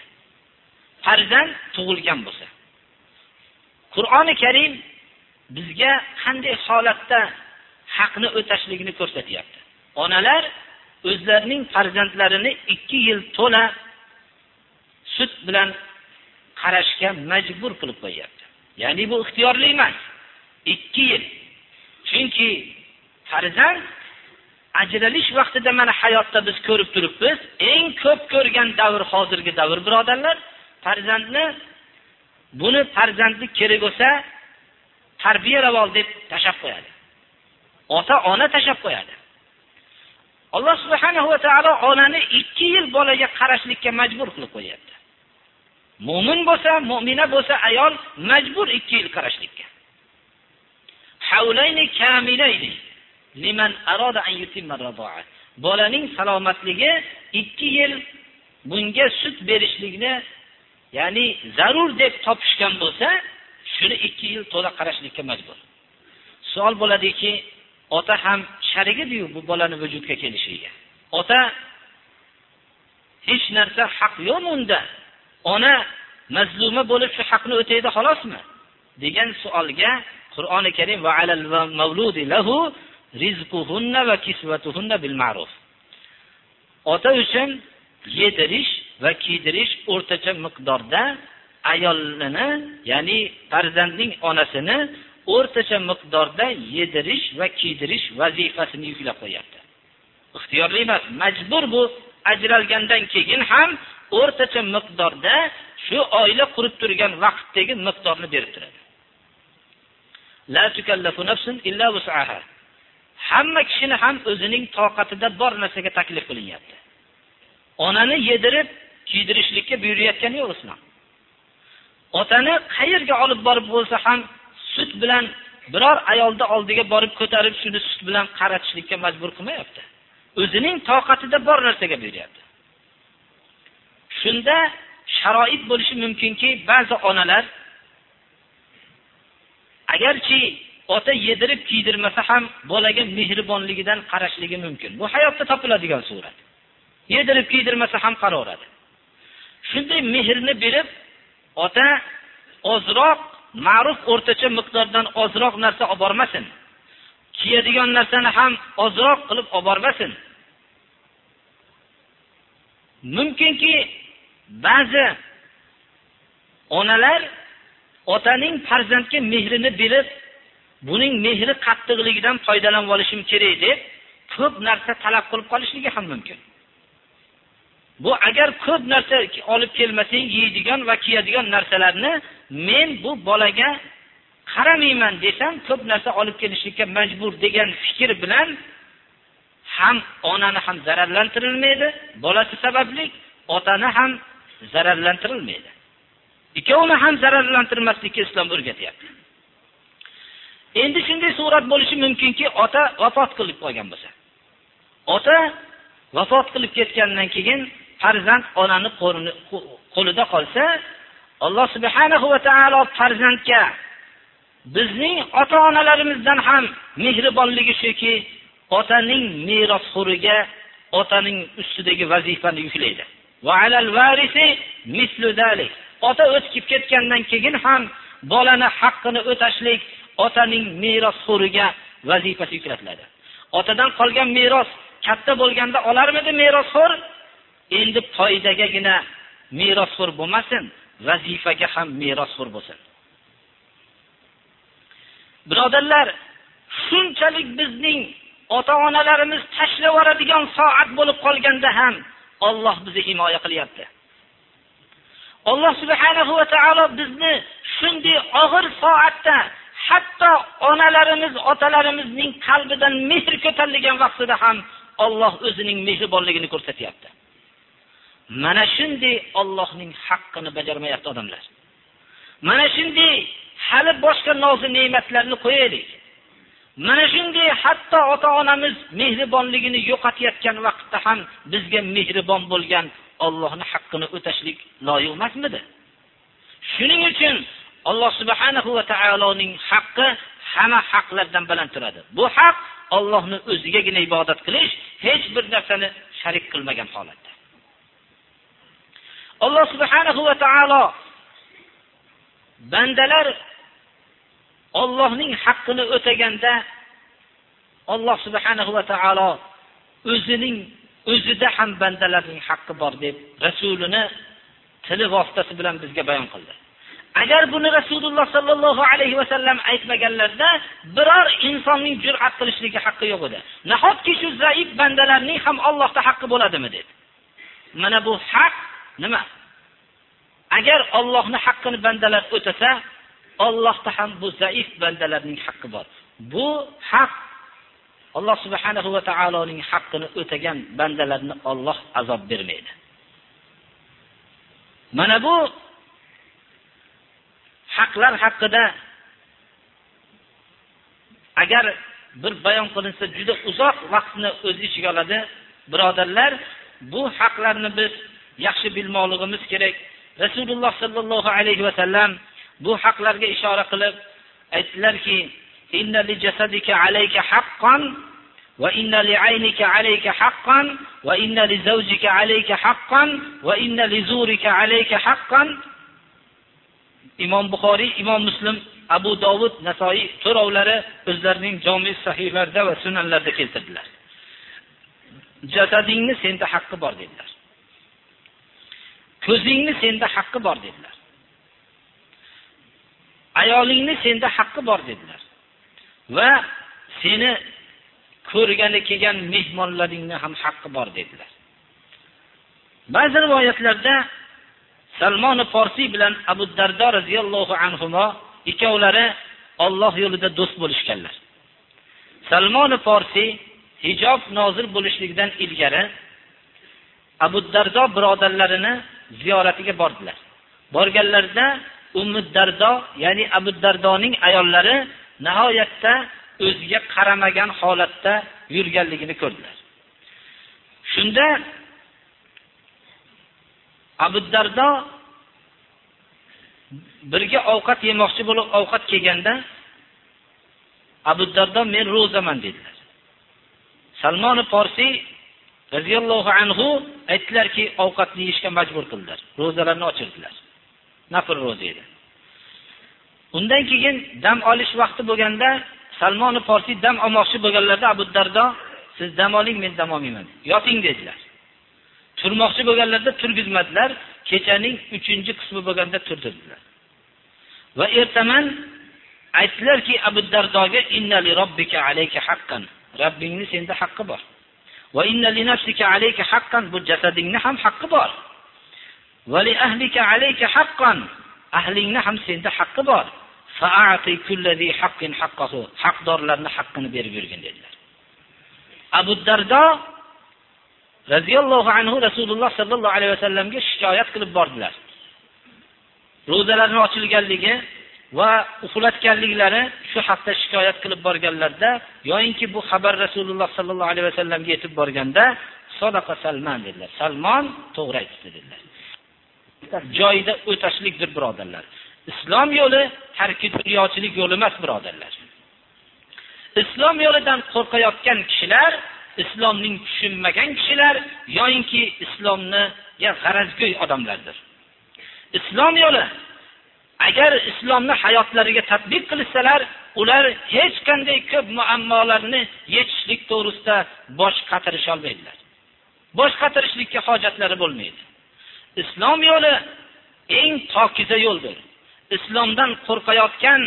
farzand tug'ilgan bo'lsa. Qur'oni karim bizga qanday holatda haqni o'tashligini ko'rsatyapti. Onalar o'zlarining farzandlarini ikki yil to'la sut bilan qarashga majbur qilib qo'yyapti ya'ni bu ixtiyorli emas ikki yil. Chunki farzand ajralish vaqtida mana hayotda biz ko'rib turibmiz eng ko'p ko'rgan davr hozirgi davr birodarlar. Farzandni buni farzandni kerak bo'lsa tarbiyalab ol deb tashlab qo'yadi. Ota ona tashlab qo'yadi. Alloh subhanahu va taolo onani ikki yil bolaga qarashlikka majbur qilib qo'yyapti mo'min bo'lsa mo'mina bo'lsa ayol majbur ikki yil qarashlikka. Havlayni kamilayni liman arada an yutimma radoa bolaning salomatligi ikki yil bunga sut berishlikni ya'ni zarur deb topishgan bo'lsa shuni ikki yil to'la qarashlikka majbur. Savol bo'ladiki ota ham sharik ediyu bu bolani vujudga kelishiga. Ota hech narsa haq yo'qmi unda. Ona mazluma bo'lib shu haqni o'taydi xolosmi degan savolga qur'oni karim va alal mavludi lahu rizquhunna va kisvatuhunna bil ma'ruf. Ota uchun yedirish va kiydirish o'rtacha miqdorda ayolini ya'ni farzandning onasini o'rtacha miqdorda yedirish va kiydirish vazifasini yuklab qo'yapti. Ixtiyorli emas majbur bu. Ajralgandan keyin ham o'rtacha miqdorda shu oila qurib turgan vaqtdagi miqdorni berib turadi. Hamma kishini ham o'zining toqatida bor narsaga taklif qilinyapti. Onani yedirib kiydirishlikka buyurayotgani yo'q islom. Otani qayerga olib borib bo'lsa ham sut bilan biror ayolni oldiga borib ko'tarib shuni sut bilan qaratishlikka majbur qilmayapti. O'zining toqatida bor narsaga beryapti. Shunda sharoit bo'lishi mumkinki ba'zi onalar agarchi ota yedirib kiydirmasa ham bolaga mehribonligidan qarashligi mumkin. Bu hayotda topiladigan surat. Yedirib kiydirmasa ham qaraveradi. Shunday mehrni berib ota ozroq ma'ruf o'rtacha miqdordan ozroq narsa olib bormasin. Kiyadigan narsani ham ozroq qilib olib bormasin. Mumkinki ba'zi onalar otaning farzandga mehrini berib buning mehri qattiqligidan foydalanib olishim kerak deb ko'p narsa talab qilib qolishligi ham mumkin. Bu agar ko'p narsa olib kelmasang yeydigan va kiyadigan narsalarni men bu bolaga qaramayman desam ko'p narsa olib kelishlikka majbur degan fikr bilan ham onani ham zararlantirilmaydi bolasi sababli otani ham zararlantirilmaydi. Ikkovini ham zararlantirmaslikka islom o'rgatyapti. Endi shunday surat bo'lishi mumkinki ota vafot qilib qolgan bo'lsa. Ota vafot qilib ketgandan keyin farzand onani qo'lida qolsa alloh subhanahu va taolo farzandga bizning ota onalarimizdan ham mehribonligi shuki otaning merosxo'riga otaning ustidagi vazifani yuklaydi. Ota o'tib ketgandan keyin ham bolani haqqini o'tashlik otaning merosxo'riga vazifasi yuklatiladi. Otadan qolgan meros katta bo'lganda olarmidi merosxo'r endi foydagagina merosxo'r bo'lmasin vazifaga ham merosxo'r bo'lsin. Birodarlar shunchalik bizning ota onalarimiz tashlab yuboradigan soat bo'lib qolganda ham olloh bizni himoya qilyapti. Alloh subhanahu va taolo bizni shunday og'ir soatda hatto onalarimiz otalarimizning qalbidan mehr ko'tarilgan vaqtida ham olloh o'zining mehribonligini ko'rsatyapti. Mana shunday ollohning haqqini bajarmayapti odamlar. Mana shunday hali boshqa nozi ne'matlarni qo'yaylik. Mana shunday hatto ota onamiz mehribonligini yo'qotayotgan vaqtda ham bizga mehribon bo'lgan ollohni haqqini o'tashlik loyiq emasmidi? Shuning uchun alloh subhanahu va taoloning haqqi hamma haqlardan baland turadi. Bu haq ollohni o'zigagina ibodat qilish hech bir narsani sharik qilmagan holatda. Alloh subhanahu va taolo bandalar Allohning haqqini o'taganda alloh subhanahu va taolo o'zining o'zida ham bandalarning haqqi bor deb rasulini tili vositasi bilan bizga bayon qildi. Agar buni rasululloh sallallohu alayhi va sallam aytmaganlarida biror insonning jur'at qilishligi haqqi yo'q edi. Nahotki shu zaif bandalarning ham Allohda haqqi bo'ladimi dedi mana bu haq nima? Agar ollohni haqqini bandalar o'tasa ollohda ham bu zaif bandalarning haqqi bor. Bu haq alloh subhanahu va taoloning haqqini o'tagan bandalarni olloh azob bermaydi. Mana bu haqlar haqida agar bir bayon qilinsa juda uzoq vaqtni o'z ichiga oladi. Birodarlar bu haqlarni biz yaxshi bilmoqligimiz kerak rasululloh sollallohu alayhi vasallam bu haqlarga ishora qilib aytdilarki وإن لعينك عليك حقا وإن لزوجك عليك حقا وإن لزورك عليك حقا imom buxoriy imom muslim abu dovud nasoiy to'rovlari o'zlarining jomi sahiylarida va sunanlarda keltirdilar jasadingni senda haqqi bor dedilar Ko'zingni senda haqqi bor dedilar. Ayolingni senda haqqi bor dedilar. Va seni ko'rgani kelgan mehmonlaringni ham haqqi bor dedilar. Ba'zi rivoyatlarda salmoni forsiy bilan abu dardo roziyallohu anhu ikkovlari olloh yo'lida do'st bo'lishganlar. Salmoni forsiy hijob nozil bo'lishligidan ilgari abu dardo birodarlarini ziyoratiga bordilar. Borganlarida ummu dardo ya'ni abu dardoning ayollari nihoyatda o'ziga qaramagan holatda yurganligini ko'rdilar. Shunda abu dardo birga ovqat yemoqchi bo'lib ovqat kelganda abu dardo men ro'zaman dedilar. Salmoni forsiy roziyallohu anhu aytdilarki ovqatni yeyishga majbur qildilar. Ro'zalarni ochirdilar. Nafl ro'za edi. Undan keyin dam olish vaqti bo'lganda salmoni forsiy dam olmoqchi bo'lganlarida abu dardo siz dam oling men dam olmayman yoting dedilar. Turmoqchi bo'lganlarida turgizmadilar. Kechaning uchinchi qismi bo'lganda turdirdilar. Va ertaman aytdilarki abu dardoga robbingni senda haqqi bor. Va inna li nafsika alayka haqqan bu jasadingni ham haqqi bor. Va li ahlika alayka haqqan ahlingni ham senda haqqi bor. Fa'ati kullazi haqqin haqqahu. Haqdorlarning haqqini berib yurgin dedilar. Abu dardo radhiyallohu anhu rasululloh sallallohu alayhi vasallamga shikoyat qilib bordilar. Ro'zalarning ochilganligi va uxlatganliklari shu haqda shikoyat qilib borganlarda yoyinki bu xabar rasululloh sollallohu alayhi vasallamga yetib borganda sadaqa salman dedilar. Salmon to'g'ri aytibdi dedilar. Joyida o'tashlikdir birodarlar. Islom yo'li tarki dunyochilik yo'li emas birodarlar. Islom yo'lidan qo'rqayotgan kishilar islomning tushunmagan kishilar yoyinki islomniga g'arazgo'y odamlardir. Islom yo'li agar islomni hayotlariga tadbiq qilishsalar ular hech qanday ko'p muammolarni yechishlik to'g'risida bosh qatirisholmaydilar bosh qatirishlikka hojatlari bo'lmaydi. Islom yo'li eng pokiza yo'ldir. Islomdan qo'rqayotgan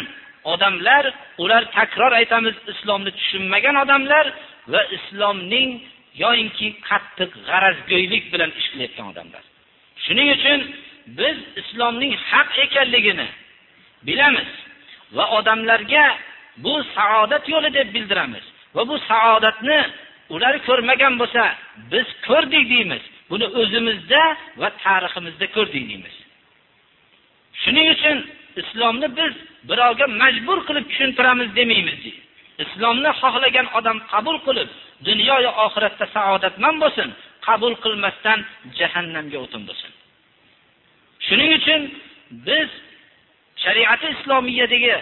odamlar ular takror aytamiz islomni tushunmagan odamlar va islomning yoyinki qattiq g'arazgo'ylik bilan ish qilayotgan odamlar. Shuning uchun biz islomning haq ekanligini bilamiz va odamlarga bu saodat yo'li deb bildiramiz va bu saodatni ular ko'rmagan bo'lsa biz ko'rdik deymiz. Buni o'zimizda va tariximizda ko'rdik deymiz. Shuning uchun islomni biz birovga majbur qilib tushuntiramiz demaymiz islomni xohlagan odam qabul qilib dunyoyu oxiratda saodatmand bo'lsin qabul qilmasdan jahannamga o'tin bo'lsin. Shuning uchun biz shariati islomiyadagi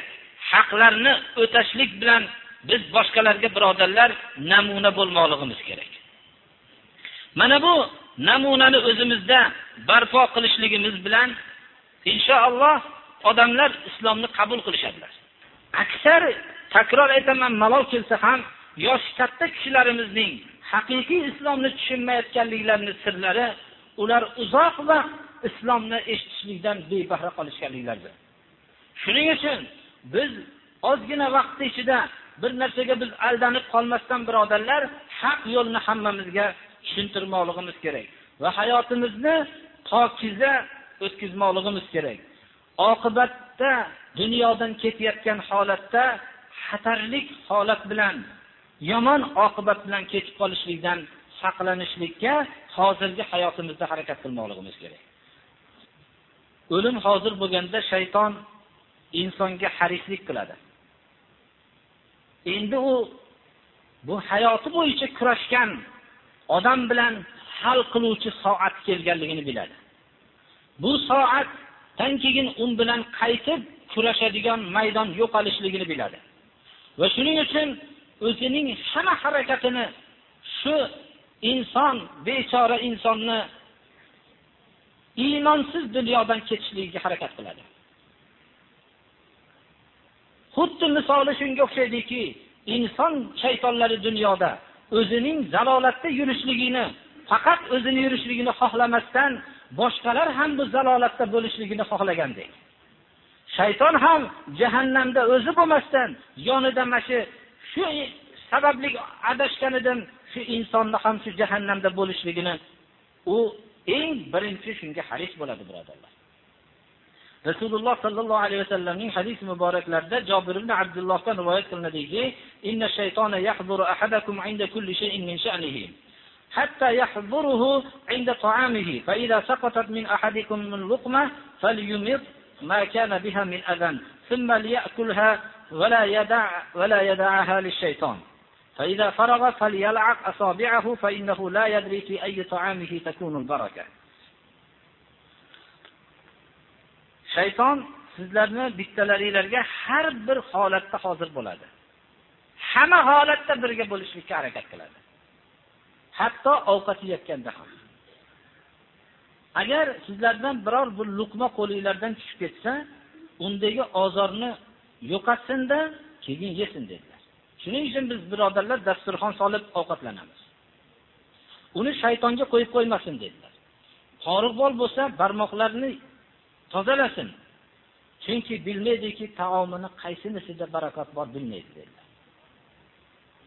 haqlarni o'tashlik bilan biz boshqalarga birodarlar namuna bo'lmoqligimiz kerak. Mana bu namunani o'zimizda barpo qilishligimiz bilan inshaalloh odamlar islomni qabul qilishadilar. Aksar takror aytaman malol kelsa ham yoshi katta kishilarimizning haqiqiy islomni tushunmayotganliklarini sirlari ular uzoq vaqt islomni eshitishlikdan bebahra qolishganliklaridir shuning uchun biz ozgina vaqt ichida bir narsaga biz aldanib qolmasdan birodarlar haq yo'lni hammamizga tushuntirmoqligimiz kerak va hayotimizni pokiza o'tkazmoqligimiz kerak. Oqibatda dunyodan ketayotgan holatda xatarlik holat bilan yomon oqibat bilan ketib qolishlikdan saqlanishlikka hozirgi hayotimizda harakat qilmoqligimiz kerak. O'lim hozir bo'lganda shayton insonga harislik qiladi. Endi u bu hayoti bo'yicha kurashgan odam bilan hal qiluvchi soat kelganligini biladi. Bu soatdan keyin u bilan qaytib kurashadigan maydon yo'qolishligini biladi. Va shuning uchun o'zining hamma harakatini shu inson, bechora insonni iymonsiz dunyodan ketishligiga harakat qiladi. Xuddi misoli shunga o'xshaydiki, inson shaytonlari dunyoda o'zining zalolatda yurishligini, faqat o'zini yurishligini xohlamasdan boshqalar ham bu zalolatda bo'lishligini xohlagandek. Shayton ham jahannamda o'zi bo'lmasdan yonida mashi shu sababli adashganidan shu insonni ham shu jahannamda bo'lishligini u eng birinchi shunga haris bo'ladi birodarlar. Rasululloh sallallohu alayhi vasallamning hadis muboraklarida Jabir ibn Abdullohdan rivoyat qilinadiki, "Inna shaytona yahduru ahadakum 'inda kulli shay'in min sha'nihi." حتى يحضره عند طعامه فإذا سقطت من أحدكم من لقمة فليمط ما كان بها من أذى ثم ليأكلها ولا يدع ولا يدعها للشيطان فإذا فرغ فليلعق أصابعه فإنه لا يدري في أي طعامه تكون البركة shayton sizlarni bittalaringlarga har bir holatda hozir bo'ladi. Hamma holatda birga bo'lishlikka harakat qiladi. Hatto ovqat yeyotganda ham. Agar sizlardan biror bir luqma qo'lingizlardan tushib ketsa, undagi ozorni yo'qotsin-da, keyin yesin dedilar. Shuning uchun biz birodarlar dasturxon solib ovqatlanamiz. Uni shaytonga qo'yib qo'ymasin dedilar. Qoriq bol bo'lsa, barmoqlarini tozalasin. Chunki bilmaydiki, taomini qaysinisida barakot bor bilmaydi dedilar.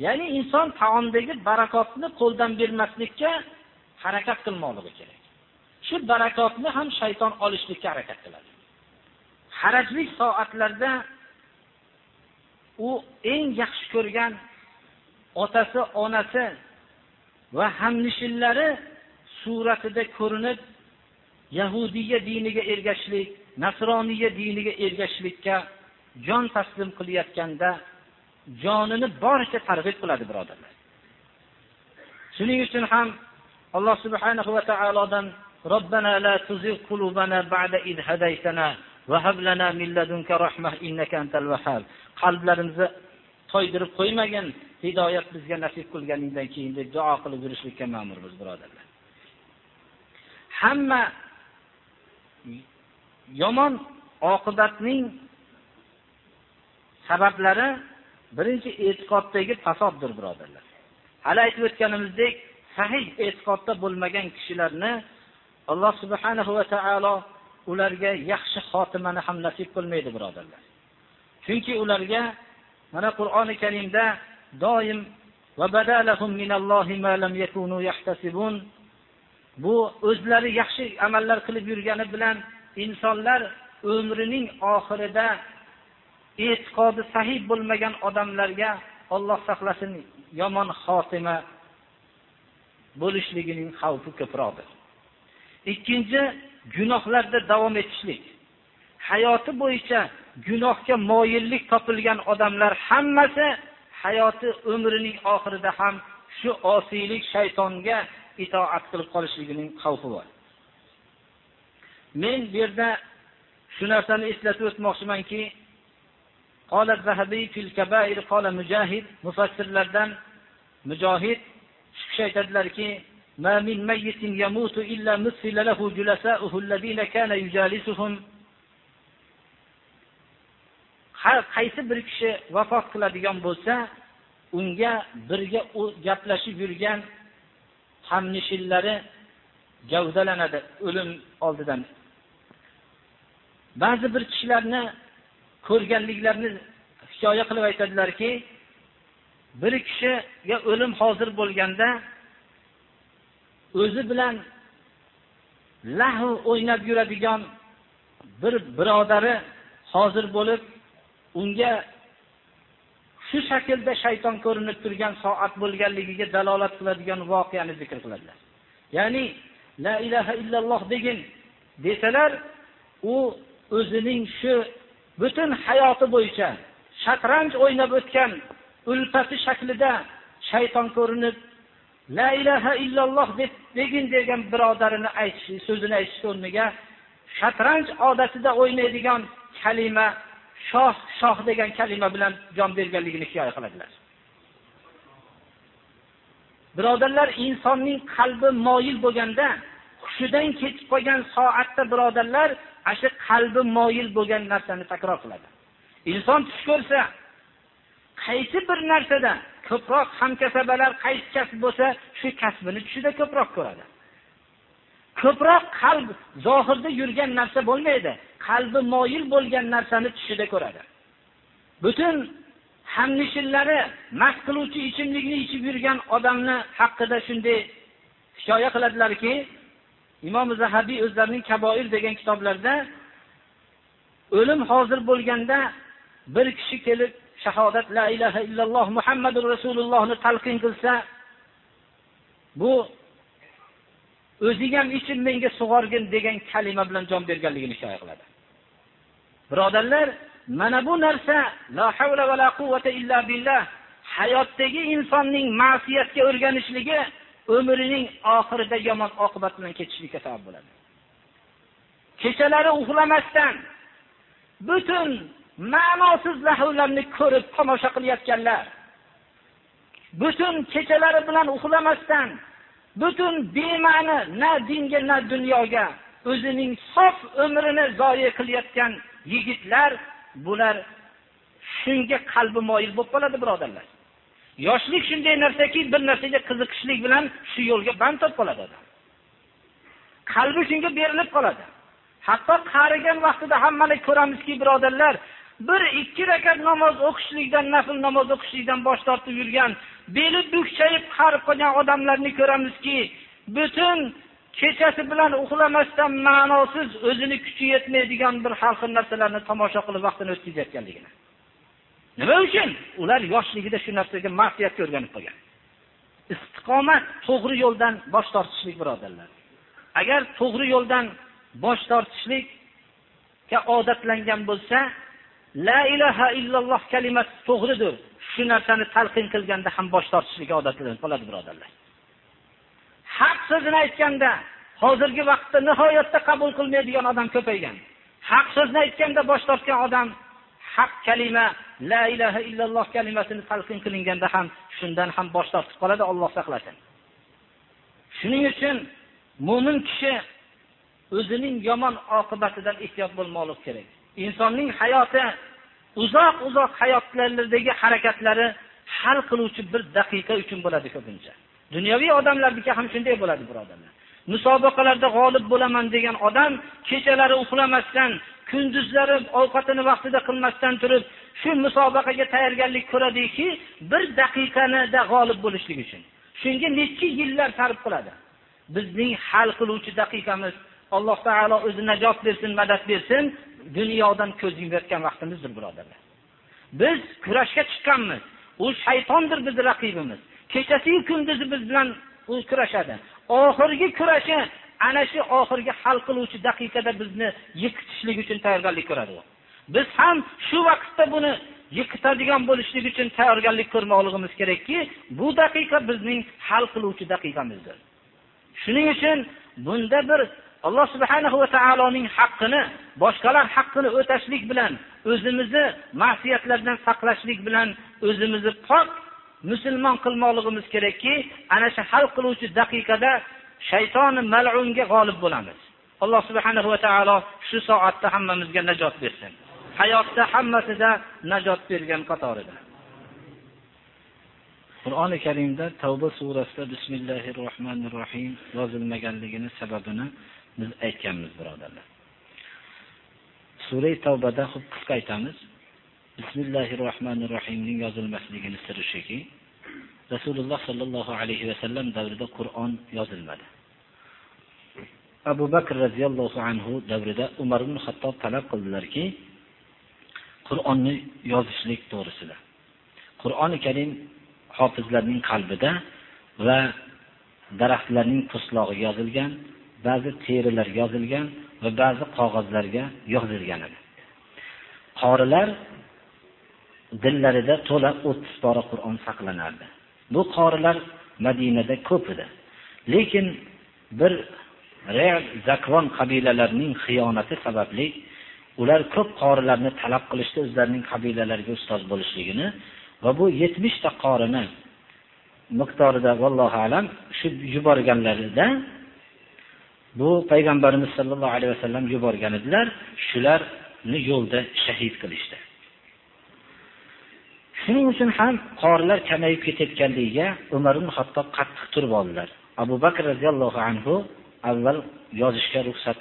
Ya'ni inson taomdagi barakotni qo'ldan bermaslikka harakat qilmoqligi kerak. Shu barakotni ham shayton olishlikka harakat qiladi. Harajlik soatlarda u eng yaxshi ko'rgan otasi, onasi va hamnishillari suratida ko'rinib Yahudiya diniga ergashishlik, Nasroniya diniga ergashishlikka jon taslim qilayotganda jonini boricha targ'ib qiladi birodarlar. Shuning uchun ham Alloh subhanahu va taolodan ربنا la تزغ qulubana ba'da id هديتنا وهب لنا lana لدنك ladunka rahmah innaka antal wahhab. Qalblarimizni toydirib qo'ymagin, hidoyat bizga nasib qilganingdan keyin deb duo qilib yurishlikka ma'murmiz birodarlar. Hamma yomon oqibatning sabablari birinchi e'tiqoddagi fasoddir birodarlar. Hali aytib o'tganimizdek, sahih e'tiqodda bo'lmagan kishilarni Alloh subhanahu va taolo ularga yaxshi xotimani ham nasib qilmaydi birodarlar. Chunki ularga mana Qur'oni Karimda doim va minallohi ma lam yakunu yahtasibun bu o'zlari yaxshi amallar qilib yurgani bilan insonlar umrining oxirida e'tiqodi sahih bo'lmagan odamlarga Alloh saqlasin yomon xotima bo'lishligining xavfi ko'proqdir. Ikkinchi gunohlarda davom etishlik. Hayoti bo'yicha gunohga moyillik topilgan odamlar hammasi hayoti umrining oxirida ham shu osiylik shaytonga itoat qilib qolishligining xavfi bor. Men bu yerda shu narsani eslatib o'tmoqchimanki, qolat Zahabi fil kabair qala Mujahid mufassirlardan mujohid shu kishi aytadilarki, ما من ميت يموت إلا مثل له جلساؤه الذين كان يجالسهم har qaysi bir kishi vafot qiladigan bo'lsa, unga birga gaplashib yurgan hamnishillari javdalanadi o'lim oldidan. Ba'zi bir kishilarni ko'rganliklarini hikoya qilib aytadilarki, bir kishiga o'lim hozir bo'lganda o'zi bilan lahu o'ynab yuradigan bir birodari hozir bo'lib, unga shu shaklda shayton ko'rinib turgan soat bo'lganligiga dalolat qiladigan voqeani zikr qiladilar. Ya'ni la ilaha illalloh degin desalar, u o'zining shu butun hayoti bo'yicha shatranj o'ynab o'tgan ulfati shaklida shayton ko'rinib la ilaha illalloh deb degin degan birodarini aytish so'zini aytish o'rniga shatranj odatida o'ynaydigan kalima shoh shoh degan kalima bilan jon berganligini hikoya qiladilar. Birodarlar insonning qalbi moyil bo'lganda hushidan ketib qolgan soatda birodarlar ana shu qalbi moyil bo'lgan narsani takror qiladi. Inson tush ko'rsa qaysi bir narsada ko'proq hamkasabalar qaysi kasb bo'lsa shu kasbini tushida ko'proq ko'radi. Ko'proq qalb zohirda yurgan narsa bo'lmaydi qalbi moyil bo'lgan narsani tushida ko'radi. Butun hamnishillari mast qiluvchi ichimlikni ichib yurgan odamni haqida shunday hikoya qiladilarki imom zahabiy o'zlarining kaboir degan kitoblarida o'lim hozir bo'lganda bir kishi kelib shahodat la ilaha illalloh muhammadu rasulullohni talqin qilsa bu o'zigam ichim menga sug'orgin degan kalima bilan jon berganligini hikoya qiladi. Birodarlar mana bu narsa la havla va la quvvata illa billah hayotdagi insonning ma'siyatga o'rganishligi umrining oxirida yomon oqibat bilan ketishlikka sabab bo'ladi. Kechalari uxlamasdan butun ma'nosiz lahvlarni ko'rib tomosha qilayotganlar. Butun kechalari bilan uxlamasdan butun bema'ni na dinga na dunyoga o'zining sof umrini zoya qilayotgan yigitlar bular shunga qalbi moyil bo'lib qoladi birodarlar. Yoshlik shunday narsaki bir narsaga qiziqishlik bilan shu yo'lga band bo'lib qoladi odam. Qalbi shunga berilib qoladi. Hatto qarigan vaqtida hammalik ko'ramizki birodarlar bir ikki rakat namoz o'qishlikdan nafl namoz o'qishlikdan bosh tortib yurgan beli bukchayib qarib qolgan odamlarni ko'ramizki butun kechasi bilan uxlamasdan ma'nosiz o'zini kuchi yetmaydigan bir har xil narsalarni tomosha qilib vaqtini o'tkazayotganligini nima uchun? Ular yoshligida shu narsaga ma'siyatga o'rganib qolgan. Istiqomat to'g'ri yo'ldan bosh tortishlik birodarlar. Agar to'g'ri yo'ldan bosh tortishlikka odatlangan bo'lsa la ilaha illalloh kalimasi to'g'ridir. Shu narsani talqin qilganda ham bosh tortishlikka odatlanib qoladi birodarlar. Haq so'zini aytganda hozirgi vaqtda nihoyatda qabul qilmaydigan odam ko'paygan. Haq so'zni aytganda bosh tortgan odam haq kalima la ilaha illalloh kalimasini talqin qilinganda ham shundan ham bosh tortib qoladi olloh saqlasin. Shuning uchun mo'min kishi o'zining yomon oqibatidan ehtiyot bo'lmoq kerak. Insonning hayoti uzoq uzoq hayotlaridagi harakatlari hal qiluvchi bir daqiqa uchun bo'ladi ko'pincha. Dunyoviy odamlarniki ham shunday bo'ladi birodarlar. Musobaqalarda g'olib bo'laman degan odam kechalari uxlamasdan kunduzlari ovqatini vaqtida qilmasdan turib shu musobaqaga tayyorgarlik ko'radiki bir daqiqanida g'olib bo'lishlik uchun. Shunga necha yillar sarf qiladi? Bizning hal qiluvchi daqiqamiz alloh taolo o'zi najot bersin madad bersin dunyodan ko'z yumayotgan vaqtimizdir birodarlar. Biz kurashga chiqqanmiz. U shaytondir bizni raqibimiz. Kechasiyu kunduzi biz bilan u kurashadi. Oxirgi kurashi ana shu oxirgi hal qiluvchi daqiqada bizni yiqitishlik uchun tayyorgarlik ko'radi. Biz ham shu vaqtda buni yiqitadigan bo'lishlik uchun tayyorgarlik ko'rmoqligimiz kerakki bu daqiqa bizning hal qiluvchi daqiqamizdir. Shuning uchun bunda bir alloh subhanahu va taoloning haqqini boshqalar haqqini o'tashlik bilan o'zimizni ma'siyatlardan saqlashlik bilan o'zimizni pok musulmon qilmoqligimiz kerakki ana shu hal qiluvchi daqiqada shaytoni malunga g'olib bo'lamiz. Alloh subhanahu va taolo shu soatda hammamizga najot bersin. Hayotda hammasida najot bergan qatorida. Qur'oni karimda tavba surasida bismillahi rohmanir rohim yozilmaganligini sababini biz aytganmiz birodarlar. Surai tavbada xuddi qisqa aytamiz. Bismillahi rohmanir rohimning yozilmasligini siri shuki rasululloh sollallohu alayhi vasallam davrida qur'on yozilmadi. Abu bakr roziyallohu anhu davrida umar ibn hattob talab qildilarki qur'onni yozishlik to'g'risida. Qur'oni karim hofizlarning qalbida va daraxtlarning po'stlog'iga yozilgan ba'zi terilar yozilgan va ba'zi qog'ozlarga yozilgan edi qorilar dillarida to'la 30 pora Qur'on saqlanardi. Bu qorilar Madinada ko'p edi. Lekin bir zakvon qabilalarining xiyonati sababli ular ko'p qorilarni talab qilishdi o'zlarining qabilalariga ustoz bo'lishligini va bu 70 ta qorini miqdorida vallohu alam shu yuborganlarida bu payg'ambarimiz sollallohu alayhi vasallam yuborgan edilar. Shularni yo'lda shahid qilishdi. Shuning uchun ham qorilar kamayib ketayotganligiga umar ibn hattob qattiq turib oldilar. Abu bakr roziyallohu anhu avval yozishga ruxsat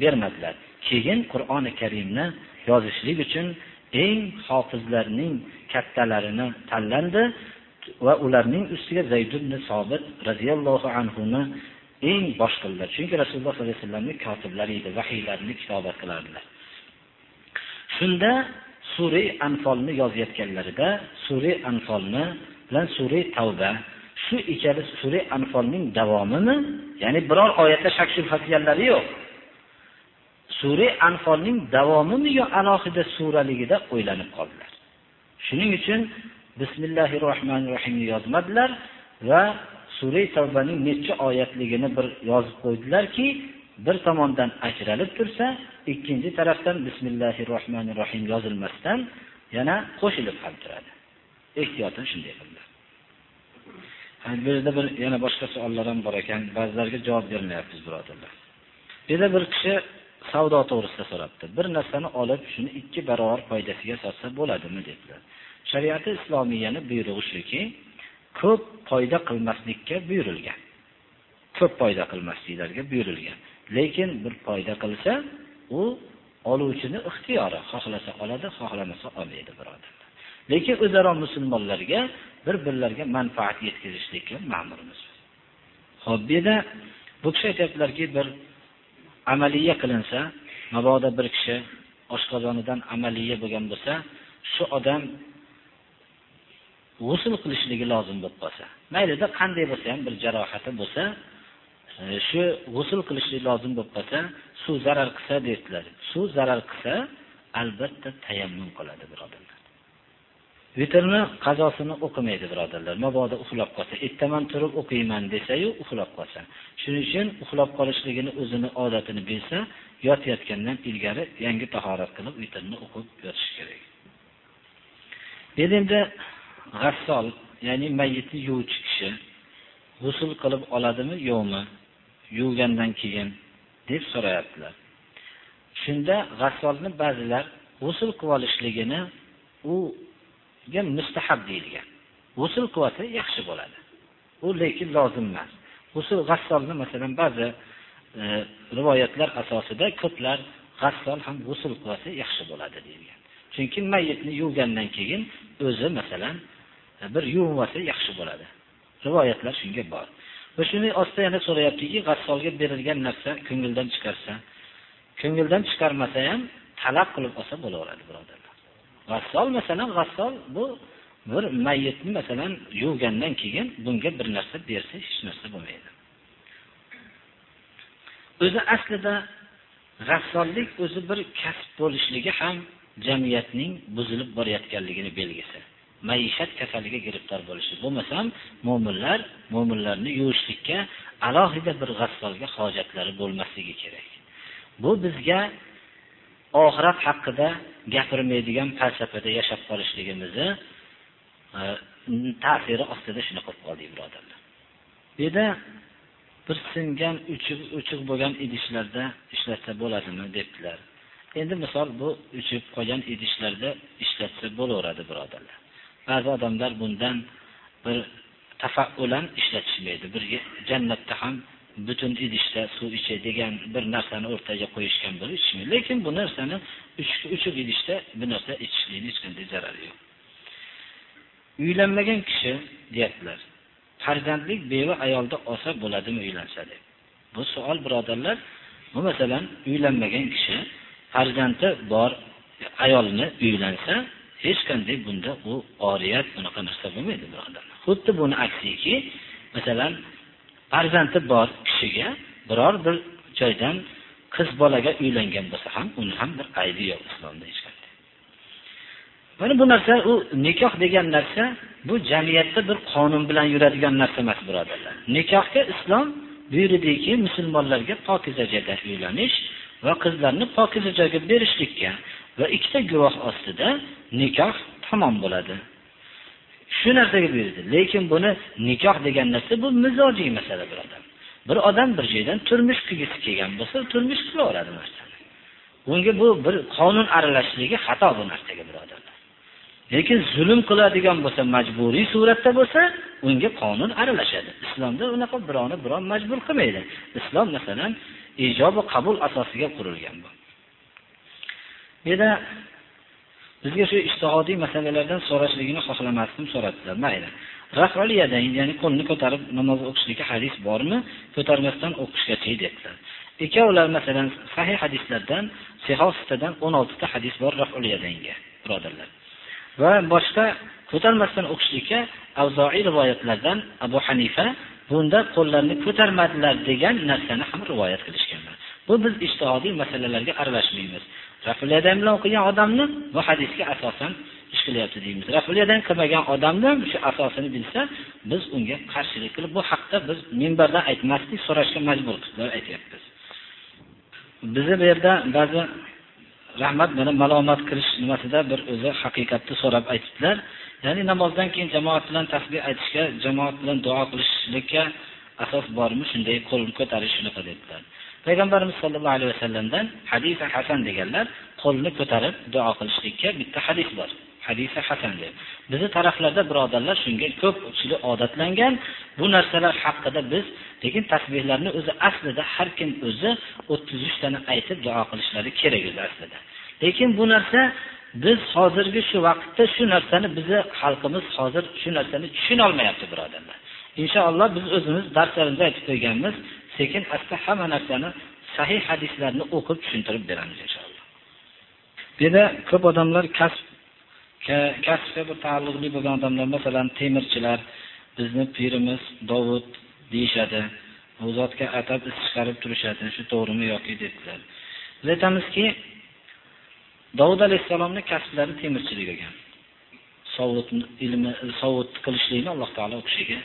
bermadilar. Keyin qur'oni karimni yozishlik uchun eng hofizlarning kattalarini tanlandi va ularning ustiga zayd ibn sobit roziyallohu anhuni eng bosh qildilar. Chunki rasululloh sollallohu alayhi vasallamni kotiblari edi vahiylarni kitobat qilardilar. Shunda sura anfolni yozayotganlarida sura anfolni bilan sura tavba shu ikkala sura anfolning davomimi ya'ni biror oyatda shak shubha qilganlari yo'q. Sura anfolning davomimi yo alohida suraligida o'ylanib qoldilar. Shuning uchun bismillahi rohmanir rohimni yozmadilar va sura tavbaning necha oyatligini bir yozib qo'ydilarki bir tomondan ajralib tursa ikkinchi tarafdan bismillahir rohmanir rohim yozilmasdan yana qo'shilib ham turadi. Ehtiyotim shunday qildilar bu yerda bir yana boshqa savollar ham bor ekan ba'zilarga javob bermayapmiz birodarlar. Bu yerda bir kishi savdo to'g'risida so'rabdi. Bir narsani olib shuni ikki barobar foydasiga sotsa bo'ladimi dedilar. Shariati islomiyani buyrug'i shuki ko'p foyda qilmaslikka buyurilgan. Ko'p foyda qilmasliklarga buyurilgan. Lekin bir foyda qilsa u oluvchini ixtiyori xohlasa oladi xohlamasa olmaydi birodarlar. Lekin o'zaro musulmonlarga bir birlariga manfaat yetkazishlikka ma'murmiz. Ho'p bu yerda bu kishi aytyaptilarki bir amaliya qilinsa mabodo bir kishi oshqozonidan amaliya bo'lgan bo'lsa shu odam g'usul qilishligi lozim bo'lib qolsa. Maylida qanday bo'lsa ham bir jarohati bo'lsa e, shu g'usul qilishlik lozim bo'lib qolsa suv zarar qilsa deydilar. Suv zarar qilsa albatta tayammum qiladi birodarlar. Vitrni qazosini o'qimaydi birodarlar. Mabodo uxlab qolsa ertaman turib o'qiyman desayu uxlab qolsa. Shuning uchun uxlab qolishligini o'zini odatini bilsa yotayotgandan ilgari yangi tahorat qilib vitrni o'qib yotish kerak. Endi g'assol ya'ni mayitni yuvuvchi kishi g'usul qilib oladimi yo'qmi yuvgandan keyin deb so'rayaptilar. Shunda g'assolni ba'zilar g'usul qilib olishligini uga mustahab deyilgan. G'usul qilib yaxshi bo'ladi. U lekin lozim emas. G'usul g'assolni masalan ba'zi e, rivoyatlar asosida ko'plar g'assol ham g'usul qilib yaxshi bo'ladi deyilgan. Chunki mayitni yuvgandan keyin o'zi masalan bir yuvmasa yaxshi bo'ladi. Rivoyatlar shunga bor. Va shuni ostida yana so'rayaptiki g'assolga berilgan narsa ko'ngildan chiqarsa ko'ngildan chiqarmasa ham talab qilib olsa bo'laveradi birodarlar. G'assol masalan g'assol bu bir mayitni masalan yuvgandan keyin bunga bir narsa bersa hech narsa bo'lmaydi. O'zi aslida g'assollik o'zi bir kasb bo'lishligi ham jamiyatning buzilib borayotganligini belgisi. Maishat kasaliga giriftor bo'lishi. Bo'lmasam mo'minlar mo'minlarni yuvishlikka alohida bir g'assolga hojatlari bo'lmasligi kerak. Bu bizga oxirat haqida gapirmaydigan falsafada yashab qolishligimizni e, ta'siri ostida shuni qilib qoldik birodarlar. Bu yerda bir singan uchuq uchuq bo'lgan idishlarda ishlatsa bo'ladimi debdilar. Endi misol bu uchib qolgan idishlarda ishlatsa bo'laveradi birodarlar. Ba'zi odamlar bundan bir tafaulan ishlatishmaydi. Bir jannatda ham butun idishda suv ichadigan bir narsani o'rtaga qo'yishgan bo'lib ichishmaydi. Lekin bu narsani uchuq idishda bu narsa ichishlikni hech qanday zarari yo'q. Uylanmagan kishi deyaptilar farzandlik beva ayolda olsa bo'ladimi uylansa deb. Bu savol birodarlar bu masalan uylanmagan kishi farzandi bor ayolni uylansa hech qanday bunda u oriyat bunaqa narsa bo'lmaydi birodarlar xuddi buni aksiki masalan farzandi bor kishiga biror bir joydan qiz bolaga uylangan bo'lsa ham uni ham bir aybi yo'q islomda hech qanday. Mana bu narsa u nikoh degan narsa bu jamiyatda bir qonun bilan yuradigan narsa emas birodarlar. Nikohga islom buyurdiki musulmonlarga pokiza joyda uylanish va qizlarni pokiza joyga berishlikka va ikkita guvoh ostida nikoh tamom bo'ladi. Shu narsaga buyurdi. Lekin buni nikoh degan narsa bu mizojiy masala birodar bir odam bir joydan turmush qilgisi kelgan bo'lsa turmush qilaveradi narsani. Bunga bu bir qonun aralashishligi xato bu narsaga birodarlar. Lekin zulm qiladigan bo'lsa majburiy suratda bo'lsa unga qonun aralashadi. Islomda unaqa birovni birov majbur qilmaydi. Islom masalan ijob va qabul asosiga qurilgan bu. Yana bizga shu ishtihodiy masalalardan so'rashligini xohlamasdim so'radilar. Mayli. Ya'ni qo'lni ko'tarib namoz o'qishlikka hadis bormi? Ko'tarmasdan o'qishgacha dedilar. Ikkovlar masalan sahih hadislardan sihositadan o'n oltita hadis bor raful yadanga birodarlar. Va boshqa ko'tarmasdan o'qishlikka avzoiy rivoyatlardan abu hanifa bunda qo'llarni ko'tarmadilar degan narsani ham rivoyat qilishganlar. Bu biz ijtihodiy masalalarga aralashmaymiz. Rafulyadan bilan o'qigan odamni bu hadisga asosan ish qilyapti deymiz. Rafulyadan qilmagan odamni shu asosini bilsa biz unga qarshilik qilib bu haqda biz minbardan aytmaslik so'rashga majbur qilib aytyapmiz. Bizni bu yerda ba'zi rahmat mana malomat kirish nimasida bir o'zi haqiqatni so'rab aytibdilar. Ya'ni namozdan keyin jamoat bilan tasbih aytishga jamoat bilan duo qilishlikka asos bormi? Shunday qo'lni ko'tarish shunaqa dedilar payg'ambarimiz sollallohu alayhi vasallamdan hadisi hasan deganlar qo'lni ko'tarib duo qilishlikka bitta hadis bor. Hadisi hasan deb. Bizni taraflarda birodarlar shunga ko'p kishi odatlangan. Bu narsalar haqida biz lekin tasbehlarni o'zi aslida har kim o'zi o'ttiz uchtani aytib duo qilishlari kerak o'zi aslida. Lekin bu narsa biz hozirgi shu vaqtda shu narsani bizni xalqimiz hozir shu narsani tushunolmayapti birodarlar. Inshaalloh biz o'zimiz darslarimizda aytib qo'yganmiz sekin asta hamma narsani sahih hadislarni o'qib tushuntirib beramiz inshaalloh. Bu yerda ko'p odamlar kasb kasbga bir taalluqli bo'lgan odamlar masalan temirchilar bizni pirimiz dovud deyishadi u zotga atab is chiqarib turishadi shu to'g'rimi yoki debdilar. Biz aytamizki dovud alayhissalomni kasblari temirchilik ekan sovut ilmi sovut qilishlikni alloh taolo u kishiga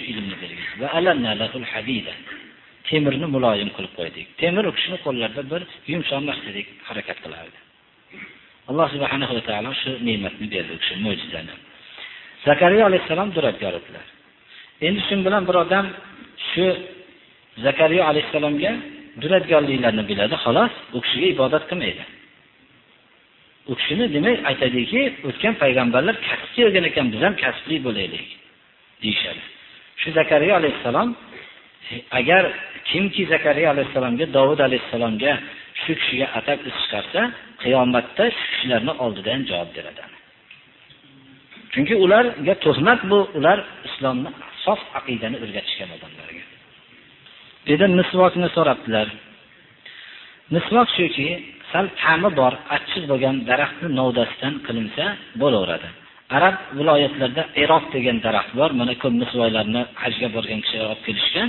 shu ilmni bergan temirni muloyim qilib qo'ydik. Temir u kishini qo'llarida bir yumshoq narsadek harakat qilardi. Alloh subhanahu va taolo shu ne'matni berdi u kishi mo'jizani. Zakariya alayhissalom duradgor edilar. Endi shu bilan bir odam shu zakariya alayhissalomga duradgorliklarni biladi xolos u kishiga ibodat qilmaydi. U kishini demak aytadiki o'tgan payg'ambarlar kasbchi bo'lgan ekan biz ham kasbli bo'laylik deyishadi. Shu zakariya alayhissalom agar kimki zakariya alayhissalomga dovud alayhissalomga shu kishiga atab is chiqarsa qiyomatda shu kishilarni oldida ham javob beradi. Chunki ularga tuhmat bu ular islomni sof aqidani o'rgatishgan odamlarga. Dedi misvokni so'rabdilar. Misvok shuki sal ta'mi bor achchiq bo'lgan daraxtni novdasidan qilinsa bo'laveradi. Arab viloyatlarida iroq degan daraxt bor. Mana ko'p misvoylarni hajga borgan kishilar olib kelishgan.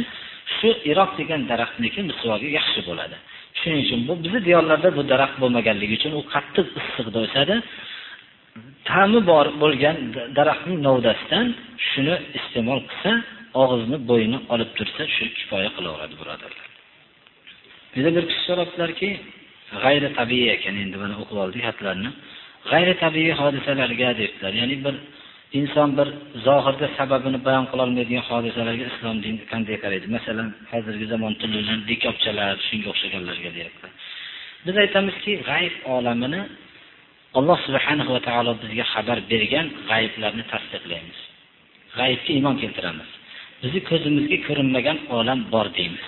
Shu iroq degan daraxtniki misvoga yaxshi bo'ladi. Shuning uchun bu bizni diyorlarda bu daraxt bo'lmaganligi uchun u qattiq issiqda o'sadi ta'mi bor bo'lgan daraxtning novdasidan shuni iste'mol qilsa og'izni bo'yini olib tursa shu kifoya qilaveradi birodarlar. Biza bir kishi so'rabdilarki g'ayri tabiiy ekan endi mana o'qib oldik xatlarni. G'ayri tabiiy hodisalarga debdilar. Ya'ni bir inson bir zohirda sababini bayon qilolmaydigan hodisalarga islom dini qanday qaraydi? Masalan hozirgi zamon tilini dekobchalar shunga o'xshaganlarga deyaptilar. Biz aytamizki g'ayb olamini alloh subhanahu va taolo bizga xabar bergan g'ayblarni tasdiqlaymiz. G'aybga iymon keltiramiz. Bizni ko'zimizga ko'rinmagan olam bor deymiz.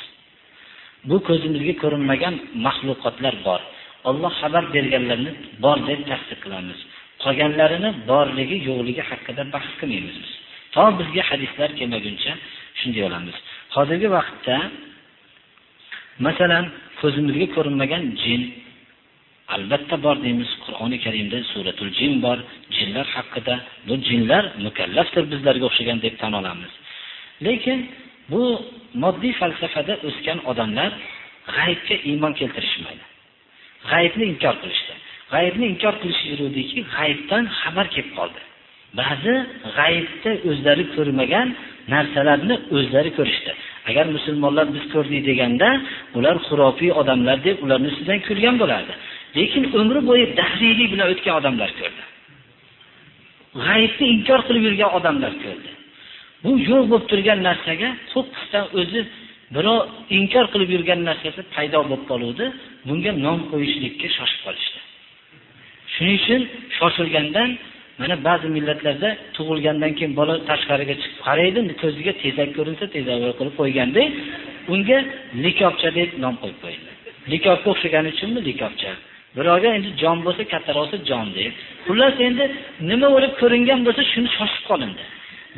Bu ko'zimizga ko'rinmagan maxluqotlar bor. Alloh xabar berganlarni bor deb tasdiq qilamiz. Qolganlarini borligi yo'qligi haqida bahs qilmaymiz biz. To bizga hadislar kelmaguncha shunday olamiz. Hozirgi vaqtda masalan ko'zimizga ko'rinmagan jin albatta bor deymiz. Qur'oni karimda suratul jin bor. Jinlar haqida bu jinlar mukallafdir bizlarga o'xshagan deb tan olamiz. Lekin bu moddiy falsafada o'sgan odamlar g'aybga iymon keltirishmaydi. G'aybni inkor qilishdi g'aybni inkor qilishaveruvdiki, g'aybdan xabar kelib qoldi. Ba'zi g'aybda o'zlari ko'rmagan narsalarni o'zlari ko'rishdi. Agar musulmonlar biz ko'rdik deganda, ular xurofiy odamlar deb ularni ustidan kulgan bo'lardi. Lekin umri bo'yi dahriylik bilan o'tgan odamlar ko'rdi. G'aybni inkor qilib yurgan odamlar ko'rdi. Bu yo'q bo'lib turgan narsaga to'qqizta o'zi birov inkor qilib yurgan narsasi paydo bo'lib qoluvdi, bunga nom qo'yishlikka shoshib qolishdi. Shuning uchun shoshilgandan mana ba'zi millatlarda tug'ilgandan keyin bola tashqariga chiqib qaraydi, ko'ziga tezak ko'rinsa, tezak qilib qo'yganda, unga likopcha deb nom qo'yib qo'yildi. Likopga o'xshagani uchunmi likopcha? Birovga endi jon bo'lsa, kattaroqsa jon deb. Xullas endi nima bo'lib ko'ringan bo'lsa, shuni shoshib qolindi.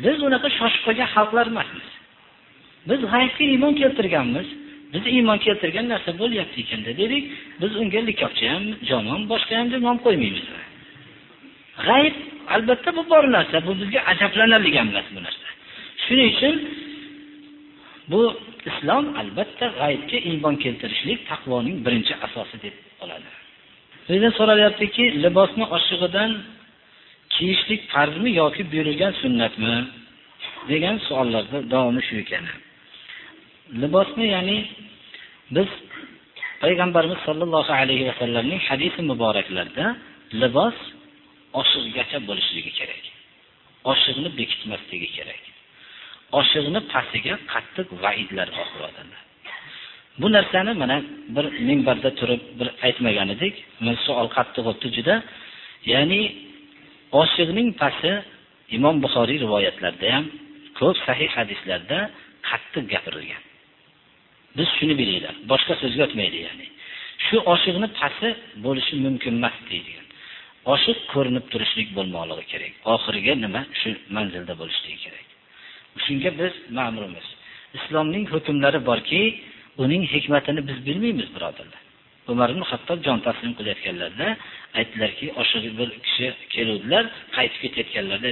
Biz unaqa shoshib qolgan xalqlar emasmiz. Biz g'aybga iymon keltirganmiz. Biz iymon keltirgan narsa bo'lyapti ekanda dedik. Biz unga likopcha ham, jon boshqa ham deb nom qo'ymaymiz. G'ayb albatta bu bor narsa, bu bizga ajablanarli emas bu narsa. Shuning uchun bu islom albatta g'aybga iymon keltirishlik taqvoning birinchi asosi deb bo'ladi Bizdan so'ralyaptiki, libosni oshig'idan kiyishlik farzmi yoki buyurilgan sunnatmi degan savollarda davomi shu ekan. Libosni ya'ni biz payg'ambarimiz sollallohu alayhi vasallamning hadisi muboraklarida libos oshiqgacha bo'lishligi kerak. oshiqni bekitmasligi kerak. oshiqni pastiga qattiq va'idlar oqibatida. Bu narsani mana bir minbarda turib bir aytmagan edik. Savol qattiq o'tdi juda. Ya'ni oshig'ning pasti Imom Buxoriy rivoyatlarida ham ko'p sahih hadislarda qattiq gapirilgan. Biz shuni bilinglar Boshqa so'zga o'tmaydi ya'ni. Shu oshiqni pasi bo'lishi mumkin emas deydi. Oshiq ko'rinib turishlik bo'lmoqligi kerak. Oxiriga nima? Shu manzilda bo'lishligi kerak. Shunga biz ma'murmiz. Islomning hukmlari borki, uning hikmatini biz bilmaymiz, birodarlar. Umar ibn hattob jon taslim qilayotganlarida aytdilarki, oshiq bir kishi keluvdilar, qaytib ketayotganlarida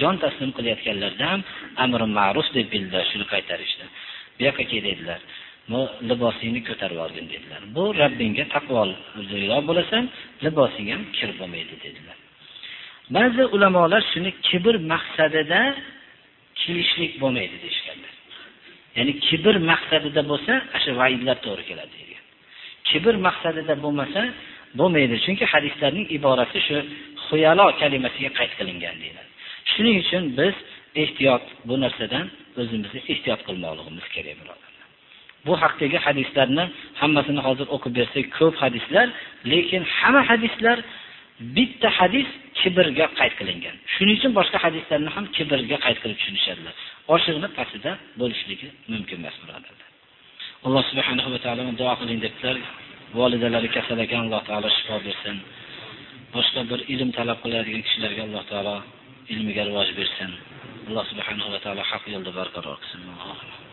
jon taslim qilayotganlarida ham amri ma'ruf deb bildilar, shuni qaytarishdi. Bu yoqqa keldilar. Bu libosingni ko'tarib olgin dedilar. Bu robbingga taqvoliroq bo'lasan, libosing ham kir bo'lmaydi dedilar. Ba'zi ulamolar shuni kibr maqsadida kiyishlik bo'lmaydi deyishganlar. Ya'ni kibr maqsadida bo'lsa, o'sha va'idlar to'g'ri keladi degan. Kibr maqsadida bo'lmasa, bo'lmaydi. Chunki hadislarning iborasi shu xuyalo kalimasiga qayd qilingan deyiladi. Shuning uchun biz ehtiyot bu narsadan o'zimizni ehtiyot qilmoqligimiz kerak birodar Bu haqdagi hadislarni hammasini hozir o'qib bersak ko'p hadislar, lekin hamma hadislar bitta hadis kibrga qayd qilingan. Shuning uchun boshqa hadislarni ham kibrga qayd qilib tushunishadilar. Oshiqni pastida bo'lishligi mumkin emas birodarlar. Alloh subhanahu va taoloni duo qiling debdilar. Volidalari kasal ekan, Alloh taolo shifo bersin. Boshqa bir ilm talab qiladigan kishilarga Alloh taolo ilmiga rivoj bersin. Alloh subhanahu va taolo haq yo'lda barqaror qilsin.